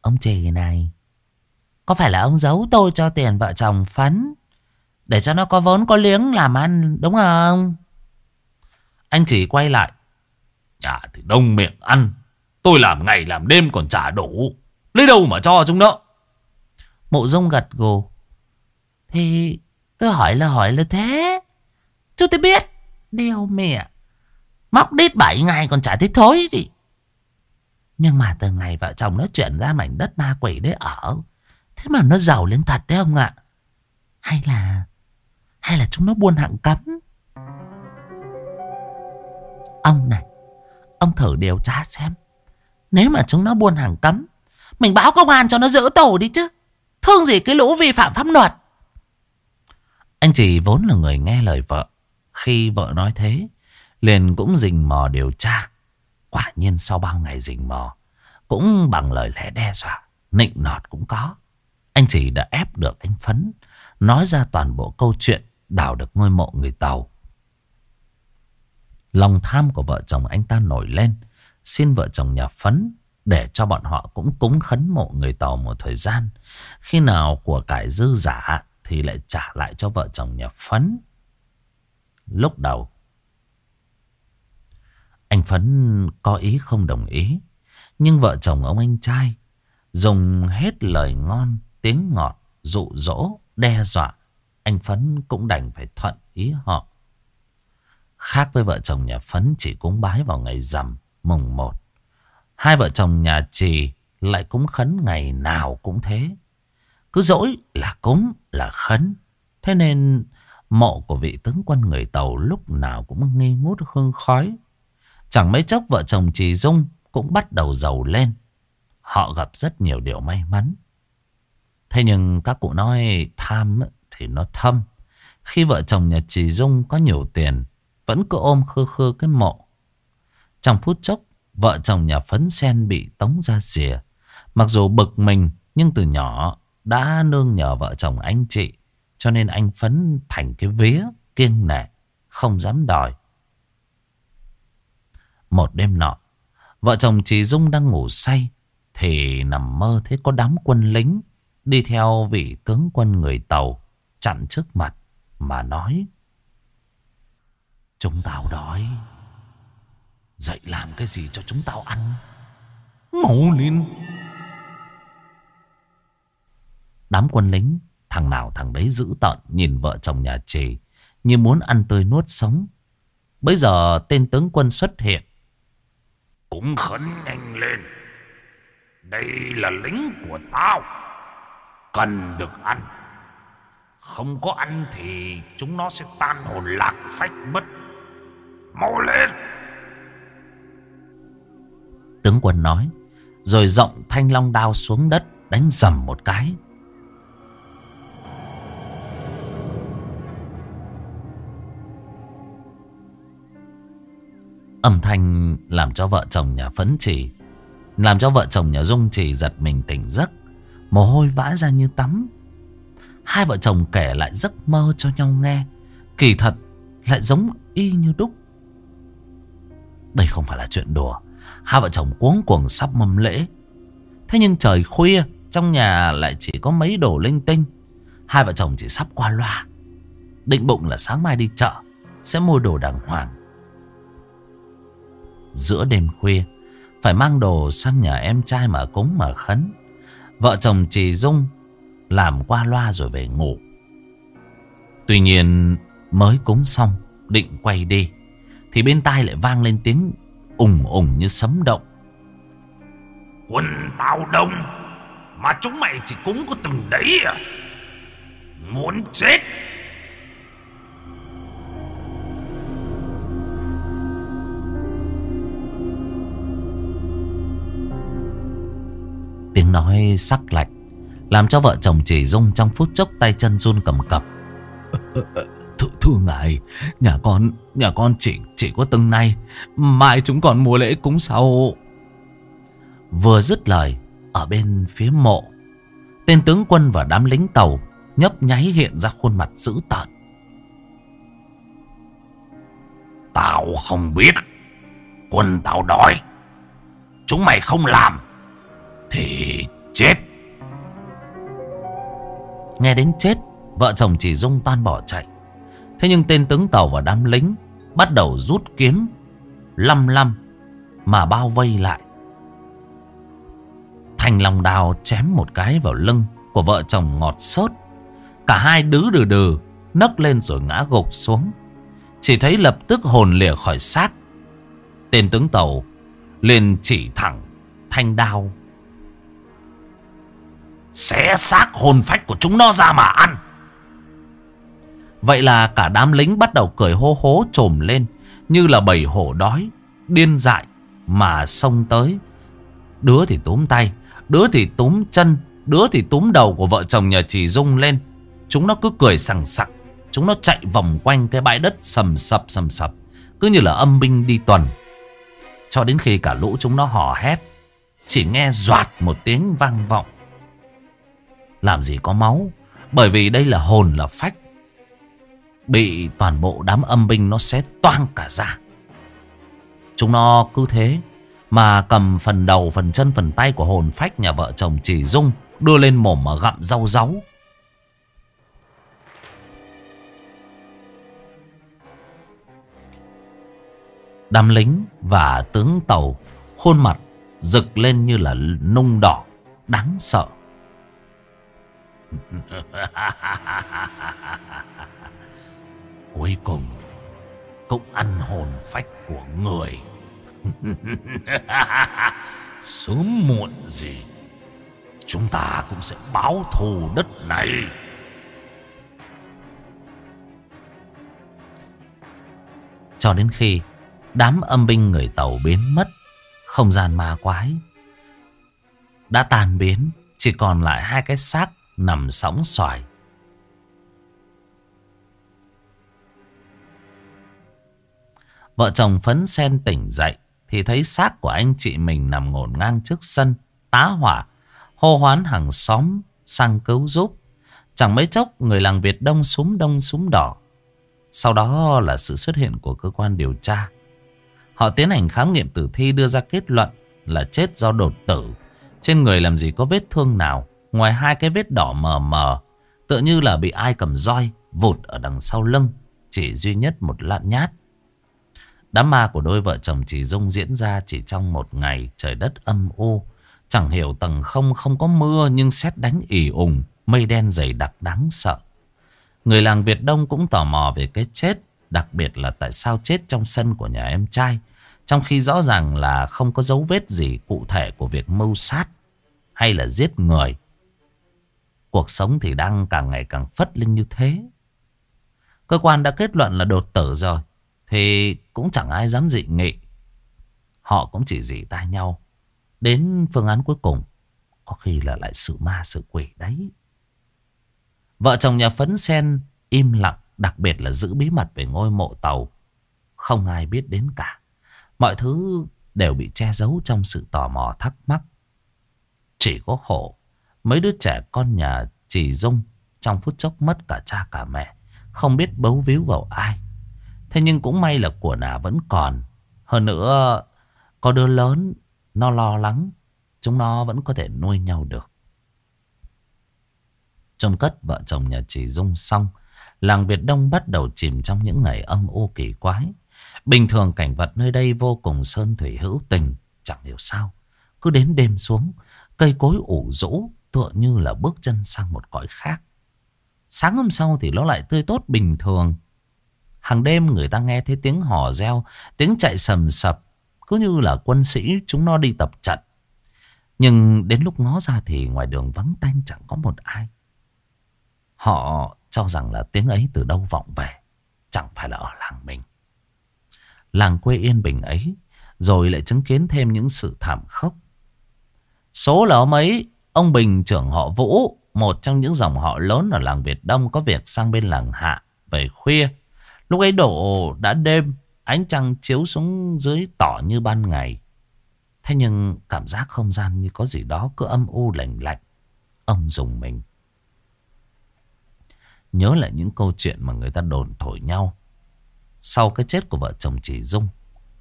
Ông chị này, có phải là ông giấu tôi cho tiền vợ chồng phấn để cho nó có vốn có liếng làm ăn đúng không? Anh chỉ quay lại. Nhà thì đông miệng ăn. Tôi làm ngày làm đêm còn trả đủ. Lấy đâu mà cho chúng nó? Mộ dung gật gù. Thì tôi hỏi là hỏi là thế. Chú tôi biết. Đeo mẹ. Móc đít 7 ngày còn trả thấy thối gì. Nhưng mà từ ngày vợ chồng nó chuyển ra mảnh đất ma quỷ đấy ở. Thế mà nó giàu lên thật đấy ông ạ. Hay là... Hay là chúng nó buôn hạng cấm. Ông này. Ông thử điều tra xem. Nếu mà chúng nó buôn hàng cấm. Mình báo công an cho nó giữ tổ đi chứ. Thương gì cái lũ vi phạm pháp luật. Anh chỉ vốn là người nghe lời vợ. Khi vợ nói thế. Liền cũng rình mò điều tra. Quả nhiên sau bao ngày rình mò. Cũng bằng lời lẽ đe dọa. Nịnh nọt cũng có. Anh chỉ đã ép được, anh Phấn. Nói ra toàn bộ câu chuyện. Đào được ngôi mộ người Tàu. Lòng tham của vợ chồng anh ta nổi lên. Xin vợ chồng nhà Phấn để cho bọn họ cũng cúng khấn mộ người Tàu một thời gian. Khi nào của cải dư giả thì lại trả lại cho vợ chồng nhà Phấn. Lúc đầu, anh Phấn có ý không đồng ý. Nhưng vợ chồng ông anh trai dùng hết lời ngon, tiếng ngọt, dụ dỗ, đe dọa. Anh Phấn cũng đành phải thuận ý họ. Khác với vợ chồng nhà Phấn chỉ cúng bái vào ngày rằm mùng một. Hai vợ chồng nhà Trì lại cúng khấn ngày nào cũng thế. Cứ dỗi là cúng là khấn. Thế nên mộ của vị tướng quân người Tàu lúc nào cũng nghi ngút hương khói. Chẳng mấy chốc vợ chồng Trì Dung cũng bắt đầu giàu lên. Họ gặp rất nhiều điều may mắn. Thế nhưng các cụ nói tham thì nó thâm. Khi vợ chồng nhà Trì Dung có nhiều tiền, vẫn cứ ôm khư khư cái mộ. Trong phút chốc, vợ chồng nhà Phấn Sen bị tống ra rìa. Mặc dù bực mình, nhưng từ nhỏ đã nương nhờ vợ chồng anh chị. Cho nên anh Phấn thành cái vía, kiêng nể, không dám đòi. Một đêm nọ, vợ chồng chị Dung đang ngủ say. Thì nằm mơ thấy có đám quân lính đi theo vị tướng quân người Tàu chặn trước mặt mà nói. Chúng tao đói. Dậy làm cái gì cho chúng tao ăn? Ngủ lên. Đám quân lính, thằng nào thằng đấy giữ tợn nhìn vợ chồng nhà trì như muốn ăn tươi nuốt sống. Bây giờ tên tướng quân xuất hiện. Cũng khấn nhanh lên. Đây là lính của tao. Cần được ăn. Không có ăn thì chúng nó sẽ tan hồn lạc phách mất. Mau lên. Tướng quân nói. Rồi rộng thanh long đao xuống đất đánh dầm một cái. Âm thanh làm cho vợ chồng nhà phấn chỉ, Làm cho vợ chồng nhà Dung chỉ giật mình tỉnh giấc, Mồ hôi vã ra như tắm Hai vợ chồng kể lại giấc mơ cho nhau nghe, Kỳ thật lại giống y như đúc Đây không phải là chuyện đùa Hai vợ chồng cuống cuồng sắp mâm lễ. Thế nhưng trời khuya, Trong nhà lại chỉ có mấy đồ linh tinh. Hai vợ chồng chỉ sắp qua loa. Định bụng là sáng mai đi chợ, Sẽ mua đồ đàng hoàng. Giữa đêm khuya, Phải mang đồ sang nhà em trai mà cúng mà khấn. Vợ chồng chị Dung, Làm qua loa rồi về ngủ. Tuy nhiên, Mới cúng xong, Định quay đi, Thì bên tai lại vang lên tiếng ùng ùng như sấm động. Quân tao đông Mà chúng mày chỉ cúng có từng đấy à? Muốn chết. Tiếng nói sắc lạnh Làm cho vợ chồng chỉ Dung trong phút chốc tay chân run cầm cập Thưa, thưa ngài. Nhà con Nhà con chỉ chỉ có từng nay Mai chúng còn mua lễ cúng sau. Vừa dứt lời Ở bên phía mộ Tên tướng quân và đám lính tàu Nhấp nháy hiện ra khuôn mặt dữ tợn. Tao không biết Quân tao đói Chúng mày không làm Thì chết. Nghe đến chết Vợ chồng chỉ dung toan bỏ chạy. Thế nhưng tên tướng tàu và đám lính Bắt đầu rút kiếm, Lăm lăm, Mà bao vây lại. Thành lòng đào chém một cái vào lưng Của vợ chồng ngọt sốt Cả hai đứ đừ đừ, Nấc lên rồi ngã gục xuống. Chỉ thấy lập tức hồn lìa khỏi xác. Tên tướng tàu liền chỉ thẳng thanh đao. Xé xác hồn phách của chúng nó ra mà ăn. Vậy là cả đám lính bắt đầu cười hô hố trồm lên, Như là bầy hổ đói, Điên dại Mà xông tới. Đứa thì túm tay, Đứa thì túm chân, Đứa thì túm đầu của vợ chồng nhà chỉ Dung lên. Chúng nó cứ cười sằng sặc, Chúng nó chạy vòng quanh cái bãi đất sầm sập sầm sập, Cứ như là âm binh đi tuần. Cho đến khi cả lũ chúng nó hò hét, Chỉ nghe doạt một tiếng vang vọng. Làm gì có máu, Bởi vì đây là hồn là phách. Bị toàn bộ đám âm binh nó xé toang cả ra. Chúng nó cứ thế Mà cầm phần đầu, phần chân, phần tay của hồn phách nhà vợ chồng chỉ dung Đưa lên mồm mà gặm rau ráu Đám lính và tướng tàu Khuôn mặt rực lên như là nung đỏ Đáng sợ. Cuối cùng, Cũng ăn hồn phách của người. Sớm muộn gì, Chúng ta cũng sẽ báo thù đất này. Cho đến khi Đám âm binh người tàu biến mất, Không gian ma quái Đã tàn biến, Chỉ còn lại hai cái xác Nằm sóng xoài. Vợ chồng phấn sen tỉnh dậy, Thì thấy xác của anh chị mình nằm ngổn ngang trước sân, Tá hỏa, Hô hoán hàng xóm sang cứu giúp. Chẳng mấy chốc, người làng Việt Đông súng đông súng đỏ. Sau đó là sự xuất hiện của cơ quan điều tra. Họ tiến hành khám nghiệm tử thi đưa ra kết luận là chết do đột tử. Trên người làm gì có vết thương nào, Ngoài hai cái vết đỏ mờ mờ, Tựa như là bị ai cầm roi Vụt ở đằng sau lưng, Chỉ duy nhất một lạn nhát. Đám ma của đôi vợ chồng chỉ dung diễn ra chỉ trong một ngày trời đất âm u. Chẳng hiểu tầng không không có mưa nhưng xét đánh ỉ ủng, mây đen dày đặc đáng sợ. Người làng Việt Đông cũng tò mò về cái chết, đặc biệt là tại sao chết trong sân của nhà em trai. Trong khi rõ ràng là không có dấu vết gì cụ thể của việc mưu sát hay là giết người. Cuộc sống thì đang càng ngày càng phất lên như thế. Cơ quan đã kết luận là đột tử rồi. Thì cũng chẳng ai dám dị nghị. Họ cũng chỉ dì tai nhau. Đến phương án cuối cùng Có khi là lại sự ma sự quỷ đấy. Vợ chồng nhà phấn sen im lặng Đặc biệt là giữ bí mật về ngôi mộ tàu. Không ai biết đến cả. Mọi thứ đều bị che giấu trong sự tò mò thắc mắc. Chỉ có khổ, mấy đứa trẻ con nhà chỉ dung trong phút chốc mất cả cha cả mẹ, không biết bấu víu vào ai. Thế nhưng cũng may là của nà vẫn còn. Hơn nữa, có đứa lớn, nó lo lắng, chúng nó vẫn có thể nuôi nhau được. trôn cất vợ chồng nhà chị dung xong, làng Việt Đông bắt đầu chìm trong những ngày âm u kỳ quái. Bình thường cảnh vật nơi đây vô cùng sơn thủy hữu tình, chẳng hiểu sao. Cứ đến đêm xuống, cây cối ủ rũ tựa như là bước chân sang một cõi khác. Sáng hôm sau thì nó lại tươi tốt bình thường. Hàng đêm người ta nghe thấy tiếng hò reo, tiếng chạy sầm sập, cứ như là quân sĩ chúng nó đi tập trận. Nhưng đến lúc ngó ra thì ngoài đường vắng tanh chẳng có một ai. Họ cho rằng là tiếng ấy từ đâu vọng về, chẳng phải là ở làng mình. Làng quê yên bình ấy, rồi lại chứng kiến thêm những sự thảm khốc. Số là ông ấy, ông Bình trưởng họ Vũ, một trong những dòng họ lớn ở làng Việt Đông có việc sang bên làng Hạ về khuya. Lúc ấy đổ đã đêm, ánh trăng chiếu xuống dưới tỏ như ban ngày. Thế nhưng cảm giác không gian như có gì đó cứ âm u lạnh lạnh. Ông dùng mình. Nhớ lại những câu chuyện mà người ta đồn thổi nhau. Sau cái chết của vợ chồng chị Dung,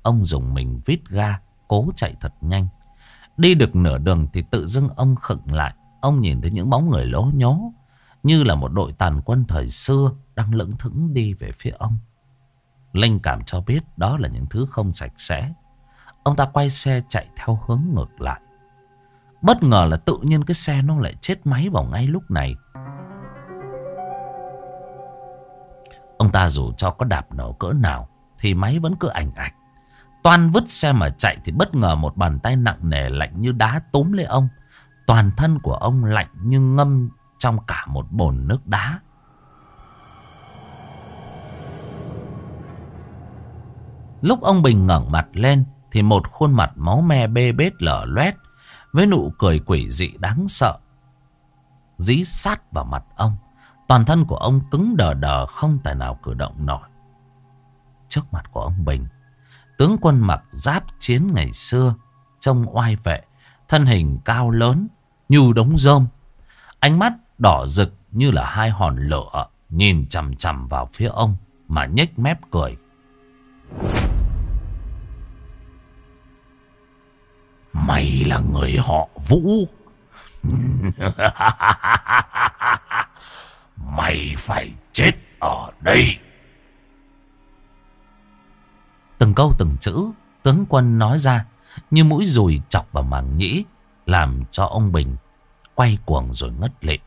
ông dùng mình vít ga, cố chạy thật nhanh. Đi được nửa đường thì tự dưng ông khựng lại. Ông nhìn thấy những bóng người lố nhố, như là một đội tàn quân thời xưa đang lững thững đi về phía ông. Linh cảm cho biết đó là những thứ không sạch sẽ. Ông ta quay xe chạy theo hướng ngược lại. Bất ngờ là tự nhiên cái xe nó lại chết máy vào ngay lúc này. Ông ta dù cho có đạp nổ cỡ nào thì máy vẫn cứ ảnh ạch. Toàn vứt xe mà chạy thì bất ngờ một bàn tay nặng nề lạnh như đá túm lấy ông. Toàn thân của ông lạnh như ngâm trong cả một bồn nước đá. Lúc ông Bình ngẩng mặt lên thì một khuôn mặt máu me bê bết lở loét với nụ cười quỷ dị đáng sợ. Dí sát vào mặt ông. Toàn thân của ông cứng đờ đờ không tài nào cử động nổi. Trước mặt của ông Bình, tướng quân mặc giáp chiến ngày xưa, trông oai vệ, thân hình cao lớn, như đống rơm. Ánh mắt đỏ rực như là hai hòn lửa, nhìn chằm chằm vào phía ông mà nhếch mép cười. Mày là người họ Vũ. Mày phải chết ở đây. Từng câu từng chữ tướng quân nói ra như mũi dùi chọc vào màng nhĩ làm cho ông Bình quay cuồng rồi ngất lịm.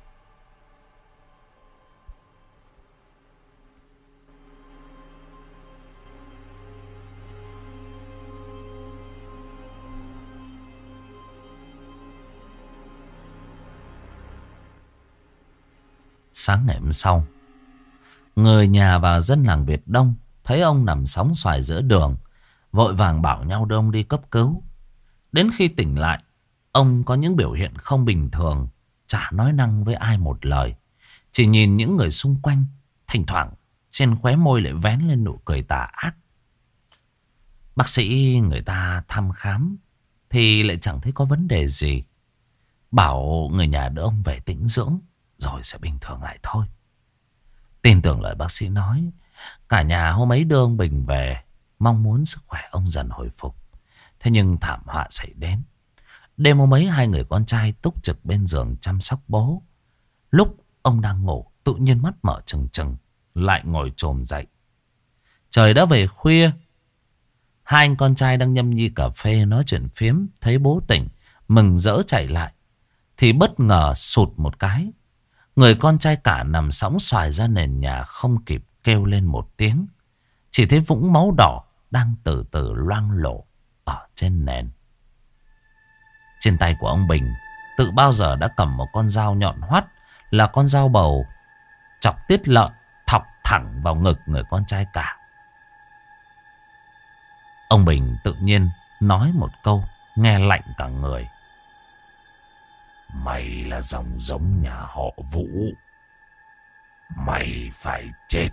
Sáng ngày hôm sau, người nhà và dân làng Việt Đông thấy ông nằm sóng xoài giữa đường, vội vàng bảo nhau đưa ông đi cấp cứu. Đến khi tỉnh lại, ông có những biểu hiện không bình thường, chả nói năng với ai một lời. Chỉ nhìn những người xung quanh, thỉnh thoảng trên khóe môi lại vén lên nụ cười tà ác. Bác sĩ người ta thăm khám thì lại chẳng thấy có vấn đề gì. Bảo người nhà đưa ông về tĩnh dưỡng rồi sẽ bình thường lại thôi. Tin tưởng lời bác sĩ nói, cả nhà hôm ấy đưa ông Bình về, mong muốn sức khỏe ông dần hồi phục. Thế nhưng thảm họa xảy đến. Đêm hôm ấy hai người con trai túc trực bên giường chăm sóc bố. Lúc ông đang ngủ, tự nhiên mắt mở trừng trừng, lại ngồi trồm dậy. Trời đã về khuya, hai anh con trai đang nhâm nhi cà phê nói chuyện phiếm, thấy bố tỉnh, mừng rỡ chạy lại. Thì bất ngờ sụt một cái, Người con trai cả nằm sóng xoài ra nền nhà không kịp kêu lên một tiếng. Chỉ thấy vũng máu đỏ đang từ từ loang lộ ở trên nền. Trên tay của ông Bình, tự bao giờ đã cầm một con dao nhọn hoắt là con dao bầu, chọc tiết lợn, thọc thẳng vào ngực người con trai cả. Ông Bình tự nhiên nói một câu, nghe lạnh cả người. Mày là dòng giống nhà họ Vũ. Mày phải chết.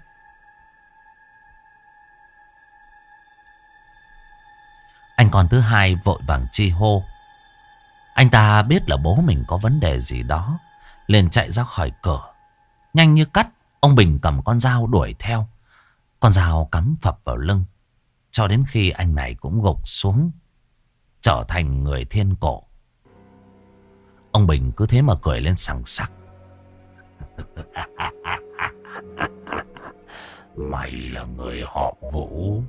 Anh con thứ hai vội vàng chi hô. Anh ta biết là bố mình có vấn đề gì đó. liền chạy ra khỏi cửa. Nhanh như cắt, ông Bình cầm con dao đuổi theo. Con dao cắm phập vào lưng. Cho đến khi anh này cũng gục xuống. Trở thành người thiên cổ. Ông Bình cứ thế mà cười lên sằng sắc. Mày là người họ Vũ.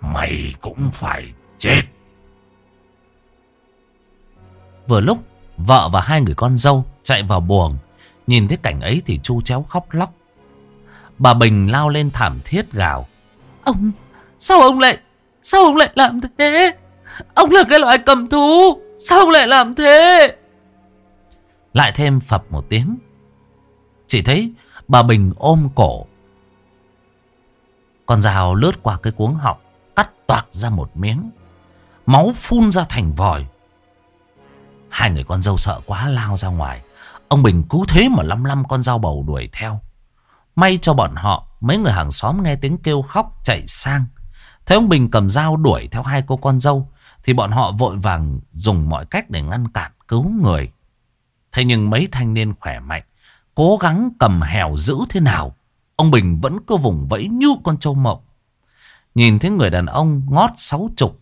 Mày cũng phải chết. Vừa lúc vợ và hai người con dâu chạy vào buồng. Nhìn thấy cảnh ấy thì chu chéo khóc lóc. Bà Bình lao lên thảm thiết gào. Ông, sao ông lại, sao ông lại làm thế? Ông là cái loại cầm thú, sao ông lại làm thế? Lại thêm phập một tiếng. Chỉ thấy bà Bình ôm cổ. Con dao lướt qua cái cuống họng, cắt toạc ra một miếng. Máu phun ra thành vòi. Hai người con dâu sợ quá lao ra ngoài. Ông Bình cứu thế mà lăm lăm con dao bầu đuổi theo. May cho bọn họ, mấy người hàng xóm nghe tiếng kêu khóc chạy sang. Thấy ông Bình cầm dao đuổi theo hai cô con dâu, thì bọn họ vội vàng dùng mọi cách để ngăn cản cứu người. Thế nhưng mấy thanh niên khỏe mạnh, cố gắng cầm hèo giữ thế nào, ông Bình vẫn cứ vùng vẫy như con trâu mộng. Nhìn thấy người đàn ông ngót sáu chục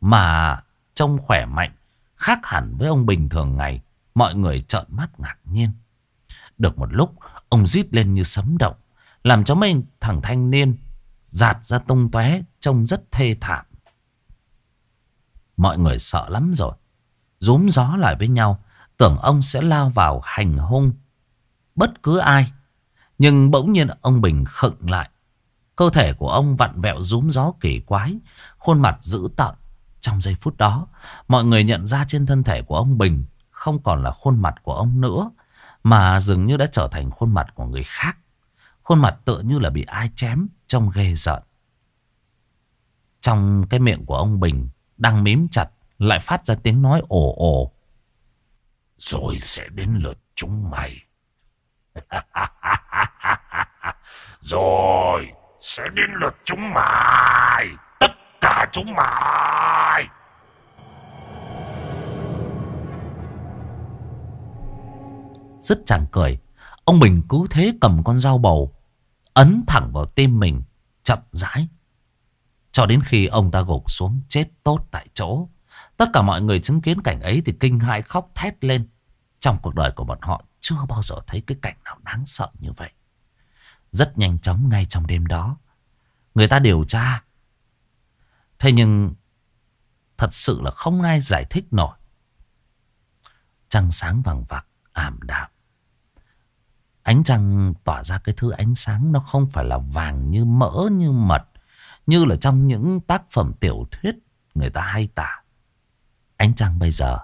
mà trông khỏe mạnh, khác hẳn với ông Bình thường ngày, mọi người trợn mắt ngạc nhiên. Được một lúc, ông rít lên như sấm động, làm cho mấy thằng thanh niên giạt ra tung tóe trông rất thê thảm. Mọi người sợ lắm rồi. Rúm gió lại với nhau. Tưởng ông sẽ lao vào hành hung. Bất cứ ai. Nhưng bỗng nhiên ông Bình khựng lại. Cơ thể của ông vặn vẹo rúm gió kỳ quái. Khuôn mặt dữ tợn. Trong giây phút đó. Mọi người nhận ra trên thân thể của ông Bình. Không còn là khuôn mặt của ông nữa. Mà dường như đã trở thành khuôn mặt của người khác. Khuôn mặt tựa như là bị ai chém. Trông ghê giận. Trong cái miệng của ông Bình đang mím chặt, lại phát ra tiếng nói ồ ồ. Rồi sẽ đến lượt chúng mày. Rồi, sẽ đến lượt chúng mày. Tất cả chúng mày. Rất chẳng cười. Ông Bình cứ thế cầm con dao bầu. Ấn thẳng vào tim mình. Chậm rãi. Cho đến khi ông ta gục xuống, chết tốt tại chỗ. Tất cả mọi người chứng kiến cảnh ấy thì kinh hãi khóc thét lên. Trong cuộc đời của bọn họ chưa bao giờ thấy cái cảnh nào đáng sợ như vậy. Rất nhanh chóng ngay trong đêm đó. Người ta điều tra. Thế nhưng thật sự là không ai giải thích nổi. Trăng sáng vàng vặc, ảm đạm. Ánh trăng tỏa ra cái thứ ánh sáng nó không phải là vàng như mỡ như mật như là trong những tác phẩm tiểu thuyết người ta hay tả. Ánh trăng bây giờ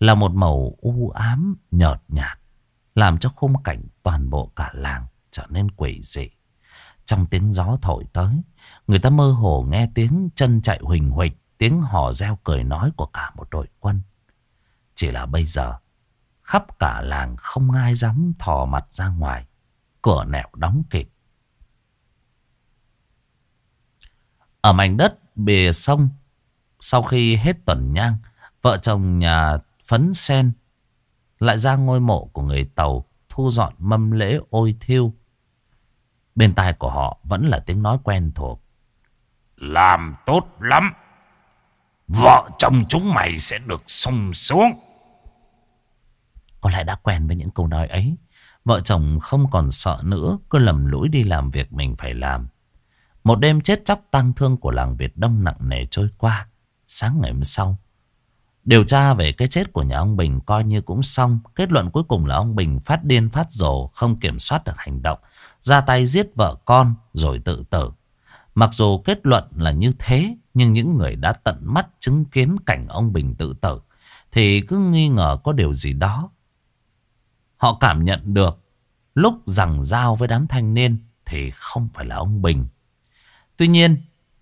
là một màu u ám nhợt nhạt, làm cho khung cảnh toàn bộ cả làng trở nên quỷ dị. Trong tiếng gió thổi tới, người ta mơ hồ nghe tiếng chân chạy huỳnh huỳnh, tiếng hò reo cười nói của cả một đội quân. Chỉ là bây giờ, khắp cả làng không ai dám thò mặt ra ngoài, cửa nẻo đóng kịp. Ở mảnh đất bìa sông, sau khi hết tuần nhang, vợ chồng nhà phấn sen lại ra ngôi mộ của người Tàu thu dọn mâm lễ ôi thiêu. Bên tai của họ vẫn là tiếng nói quen thuộc. Làm tốt lắm. Vợ chồng chúng mày sẽ được sung xuống. Có lẽ đã quen với những câu nói ấy. Vợ chồng không còn sợ nữa, cứ lầm lũi đi làm việc mình phải làm. Một đêm chết chóc tang thương của làng Việt Đông nặng nề trôi qua. Sáng ngày hôm sau, điều tra về cái chết của nhà ông Bình coi như cũng xong. Kết luận cuối cùng là ông Bình phát điên phát rồ, không kiểm soát được hành động. Ra tay giết vợ con rồi tự tử. Mặc dù kết luận là như thế, nhưng những người đã tận mắt chứng kiến cảnh ông Bình tự tử, thì cứ nghi ngờ có điều gì đó. Họ cảm nhận được lúc rằng giao với đám thanh niên thì không phải là ông Bình Tuy nhiên,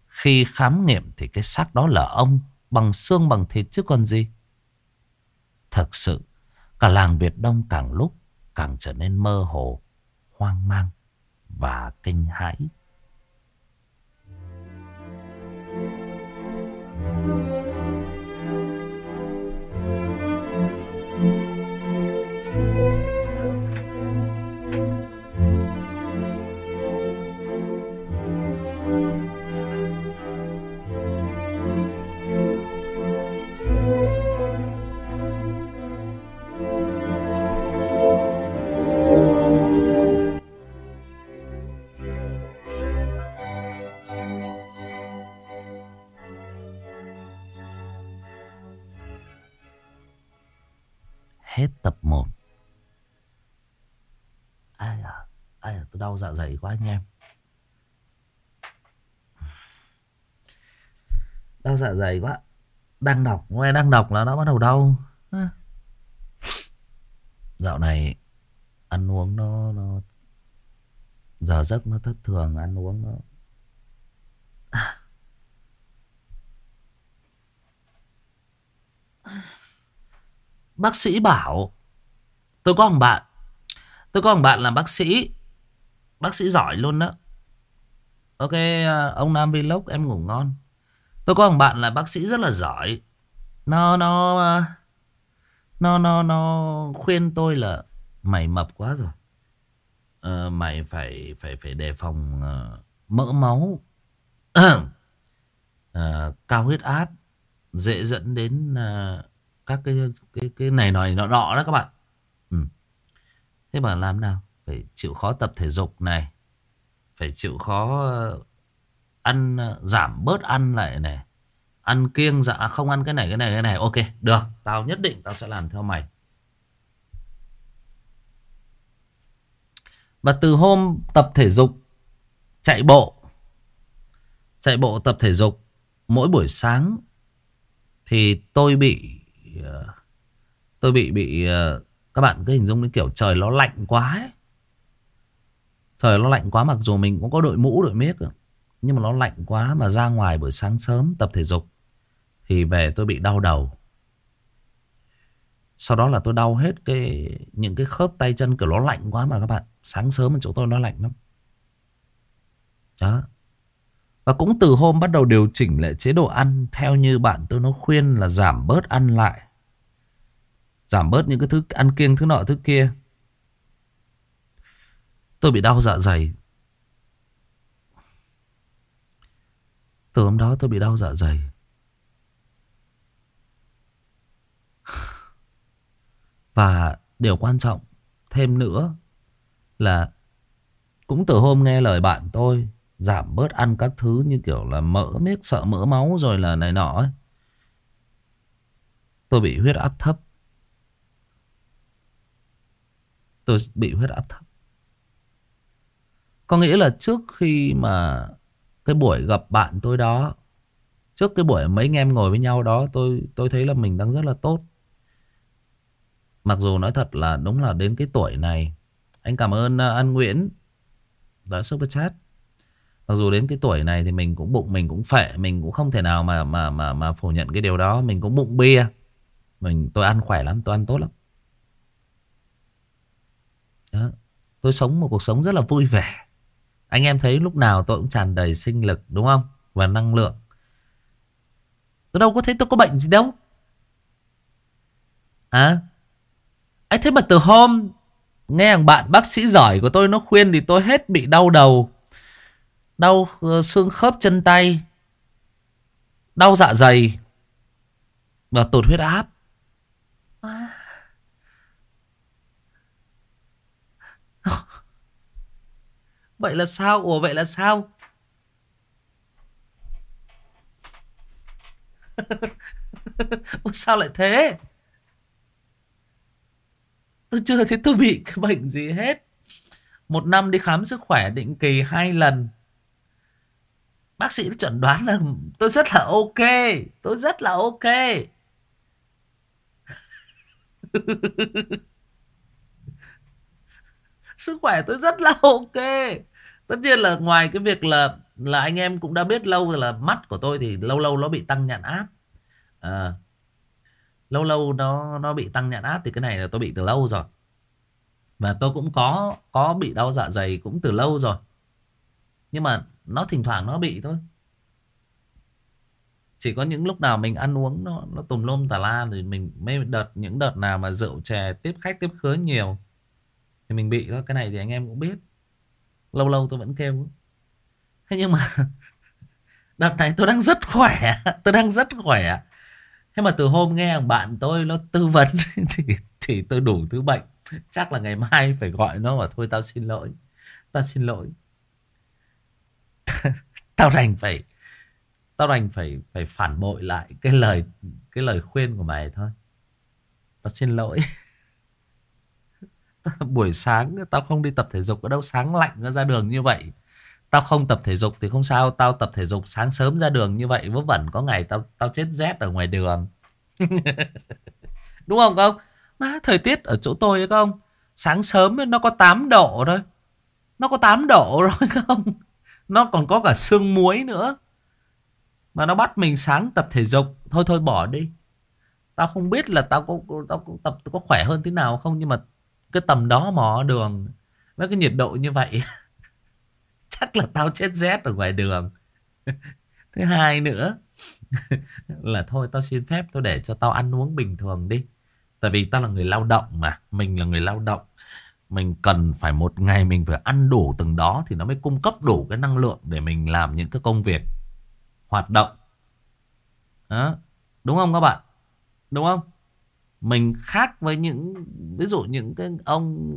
khi khám nghiệm thì cái xác đó là ông, bằng xương bằng thịt chứ còn gì. Thật sự, cả làng Việt Đông càng lúc càng trở nên mơ hồ, hoang mang và kinh hãi. Thank you. Đau dạ dày quá anh em. Đau dạ dày quá. Đang đọc Nghe đang đọc là nó bắt đầu đau. Dạo này Ăn uống nó, nó Giờ giấc nó thất thường Ăn uống nó. Bác sĩ bảo Tôi có một bạn Tôi có một bạn là bác sĩ. Bác sĩ giỏi luôn đó Ok à, ông Nam Vlog em ngủ ngon Tôi có một bạn là bác sĩ rất là giỏi Nó nó à, Nó nó nó khuyên tôi là Mày mập quá rồi uh, Mày phải phải phải đề phòng uh, mỡ máu uh, Cao huyết áp Dễ dẫn đến uh, các cái cái cái này nọ nọ nọ đó các bạn. Ừ. Thế mà làm nào? Phải chịu khó tập thể dục này. Phải chịu khó ờ, ăn ờ, giảm bớt ăn lại này. Ăn kiêng dạ không ăn cái này cái này cái này. Ok, được, tao nhất định tao sẽ làm theo mày. Và từ hôm tập thể dục chạy bộ chạy bộ tập thể dục mỗi buổi sáng thì tôi bị ờ, tôi bị bị các bạn cứ hình dung đến kiểu trời nó lạnh quá ấy. Trời nó lạnh quá, mặc dù mình cũng có đội mũ, đội miếc Nhưng mà nó lạnh quá mà ra ngoài buổi sáng sớm, tập thể dục, Thì về tôi bị đau đầu. Sau đó là tôi đau hết cái, những cái khớp tay chân kiểu nó lạnh quá mà các bạn. Sáng sớm ở chỗ tôi nó lạnh lắm. Đó. Và cũng từ hôm bắt đầu điều chỉnh lại chế độ ăn, theo như bạn tôi nó khuyên là giảm bớt ăn lại. Giảm bớt những cái thứ ăn kiêng thứ nọ thứ kia. Tôi bị đau dạ dày. Từ hôm đó tôi bị đau dạ dày. Và điều quan trọng thêm nữa là cũng từ hôm nghe lời bạn tôi giảm bớt ăn các thứ như kiểu là mỡ miếc, sợ mỡ máu rồi là này nọ ấy. Tôi bị huyết áp thấp. Tôi bị huyết áp thấp. Có nghĩa là trước khi mà cái buổi gặp bạn tôi đó, trước cái buổi mấy anh em ngồi với nhau đó, tôi tôi thấy là mình đang rất là tốt. Mặc dù nói thật là đúng là đến cái tuổi này, anh cảm ơn à, uh, anh Nguyễn đã super chat. Mặc dù đến cái tuổi này thì mình cũng bụng mình cũng phệ, mình cũng không thể nào mà mà mà mà phủ nhận cái điều đó, mình cũng bụng bia. Mình tôi ăn khỏe lắm, tôi ăn tốt lắm. Đó. Tôi sống một cuộc sống rất là vui vẻ. Anh em thấy lúc nào tôi cũng tràn đầy sinh lực, đúng không? Và năng lượng. Tôi đâu có thấy tôi có bệnh gì đâu. À? Anh thấy mà từ hôm nghe thằng bạn bác sĩ giỏi của tôi nó khuyên thì tôi hết bị đau đầu. Đau ờ, xương khớp chân tay. Đau dạ dày. Và tụt huyết áp. À. Vậy là sao? Ủa, vậy là sao? Ủa, sao lại thế? Tôi chưa thấy tôi bị cái bệnh gì hết. Một năm đi khám sức khỏe định kỳ hai lần. Bác sĩ chẩn đoán là tôi rất là ok. Tôi rất là ok. sức khỏe tôi rất là ok. Tất nhiên là ngoài cái việc là là anh em cũng đã biết lâu rồi là mắt của tôi thì lâu lâu nó bị tăng nhãn áp. À, lâu lâu nó nó bị tăng nhãn áp thì cái này là tôi bị từ lâu rồi. Và tôi cũng có có bị đau dạ dày cũng từ lâu rồi. Nhưng mà nó thỉnh thoảng nó bị thôi. Chỉ có những lúc nào mình ăn uống nó nó tùm lum tà la thì mình mới đợt những đợt nào mà rượu chè tiếp khách tiếp khứa nhiều thì mình bị thôi, cái này thì anh em cũng biết. Lâu lâu tôi vẫn kêu. Thế nhưng mà đợt này tôi đang rất khỏe, tôi đang rất khỏe. Thế mà từ hôm nghe bạn tôi nó tư vấn thì thì tôi đủ thứ bệnh. Chắc là ngày mai phải gọi nó và thôi, tao xin lỗi, tao xin lỗi. Tao đành phải, tao đành phải phải phản bội lại cái lời cái lời khuyên của mày thôi. Tao xin lỗi. buổi sáng tao không đi tập thể dục ở đâu sáng lạnh nó ra đường như vậy. Tao không tập thể dục thì không sao tao tập thể dục sáng sớm ra đường như vậy vớ vẩn có ngày tao tao chết rét ở ngoài đường. Đúng không không? Má thời tiết ở chỗ tôi ấy không? Sáng sớm ấy, nó có 8 độ thôi. Nó có 8 độ rồi không? Nó còn có cả sương muối nữa. Mà nó bắt mình sáng tập thể dục. Thôi thôi bỏ đi. Tao không biết là tao có tao có tập có khỏe hơn thế nào không nhưng mà cái tầm đó mò đường. Với cái nhiệt độ như vậy, chắc là tao chết rét ở ngoài đường. Thứ hai nữa, là thôi, tao xin phép tao để cho tao ăn uống bình thường đi. Tại vì tao là người lao động mà, mình là người lao động. Mình cần phải một ngày mình phải ăn đủ từng đó thì nó mới cung cấp đủ cái năng lượng để mình làm những cái công việc, hoạt động. Đó, đúng không các bạn? Đúng không? Mình khác với những, ví dụ những cái ông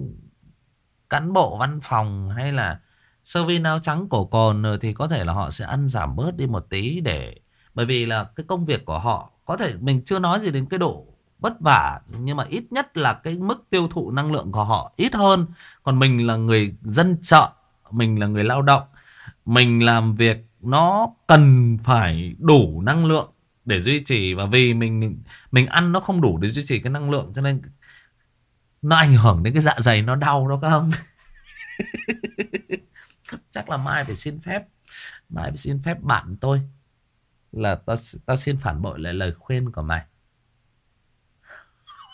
cán bộ văn phòng hay là sơ vi áo trắng cổ cồn thì có thể là họ sẽ ăn giảm bớt đi một tí để, bởi vì là cái công việc của họ, có thể mình chưa nói gì đến cái độ vất vả, nhưng mà ít nhất là cái mức tiêu thụ năng lượng của họ ít hơn. Còn mình là người dân chợ, mình là người lao động, mình làm việc nó cần phải đủ năng lượng để duy trì và vì mình mình ăn nó không đủ để duy trì cái năng lượng, cho nên nó ảnh hưởng đến cái dạ dày, nó đau đó không chắc là mai phải xin phép, mai phải xin phép bạn tôi là tao tao xin phản bội lại lời khuyên của mày.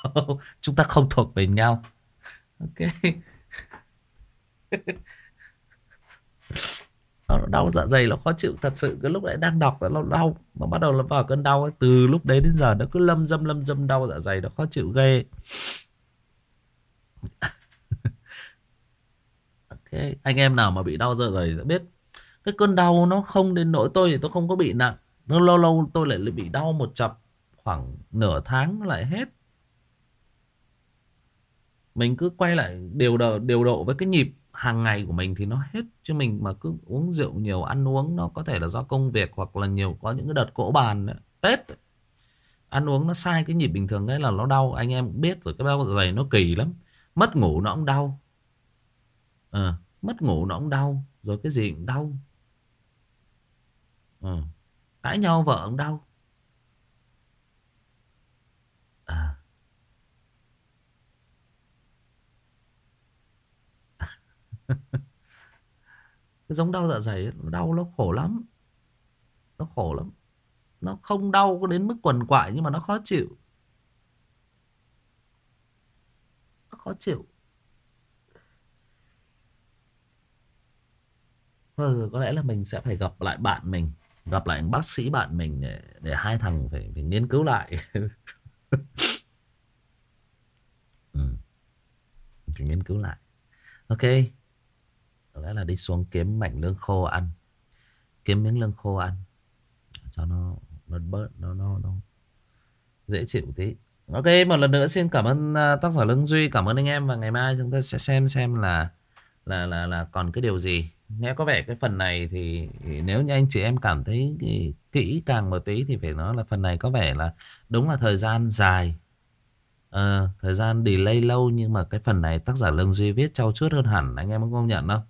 Chúng ta không thuộc về nhau. Ok. nó đau dạ dày nó khó chịu thật sự. Cái lúc đấy đang đọc nó đau. Nó bắt đầu nó vào cơn đau ấy. từ lúc đấy đến giờ nó cứ lâm dâm lâm dâm đau dạ dày nó khó chịu ghê. Ok anh em nào mà bị đau dạ dày biết. Cái cơn đau nó không đến nỗi tôi thì tôi không có bị nặng. Nó lâu lâu tôi lại bị đau một chập khoảng nửa tháng lại hết. Mình cứ quay lại điều độ, điều độ với cái nhịp hàng ngày của mình thì nó hết chứ mình mà cứ uống rượu nhiều ăn uống nó có thể là do công việc hoặc là nhiều có những cái đợt cỗ bàn ấy, tết ấy. ăn uống nó sai cái nhịp bình thường đấy là nó đau. Anh em biết rồi cái bao giày nó kỳ lắm. Mất ngủ nó cũng đau. À, mất ngủ nó cũng đau rồi cái gì cũng đau. À, cãi nhau vợ cũng đau. Cái giống đau dạ dày nó đau nó khổ lắm. Nó khổ lắm. Nó không đau đến mức quần quại nhưng mà nó khó chịu. Nó khó chịu. Thôi có lẽ là mình sẽ phải gặp lại bạn mình gặp lại bác sĩ bạn mình để, để hai thằng phải, phải nghiên cứu lại. Ừ. phải nghiên cứu lại. Ok có lẽ là đi xuống kiếm mảnh lương khô ăn. Kiếm miếng lương khô ăn. Cho nó nó bớt nó nó nó dễ chịu tí. Ok một lần nữa xin cảm ơn à, tác giả lương duy. Cảm ơn anh em và ngày mai chúng ta sẽ xem xem là là là là còn cái điều gì. Nghe có vẻ cái phần này thì nếu như anh chị em cảm thấy kỹ càng một tí thì phải nói là phần này có vẻ là đúng là thời gian dài. À, thời gian delay lâu nhưng mà cái phần này tác giả lương duy viết trau chuốt hơn hẳn anh em có công nhận không?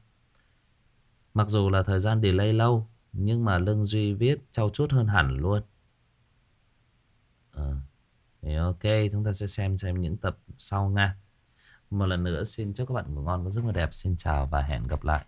Mặc dù là thời gian delay lâu Nhưng mà Lương Duy viết trau chuốt hơn hẳn luôn. À, Thì ok Chúng ta sẽ xem xem những tập sau nha. Một lần nữa xin chúc các bạn ngủ ngon có giấc mơ đẹp. Xin chào và hẹn gặp lại.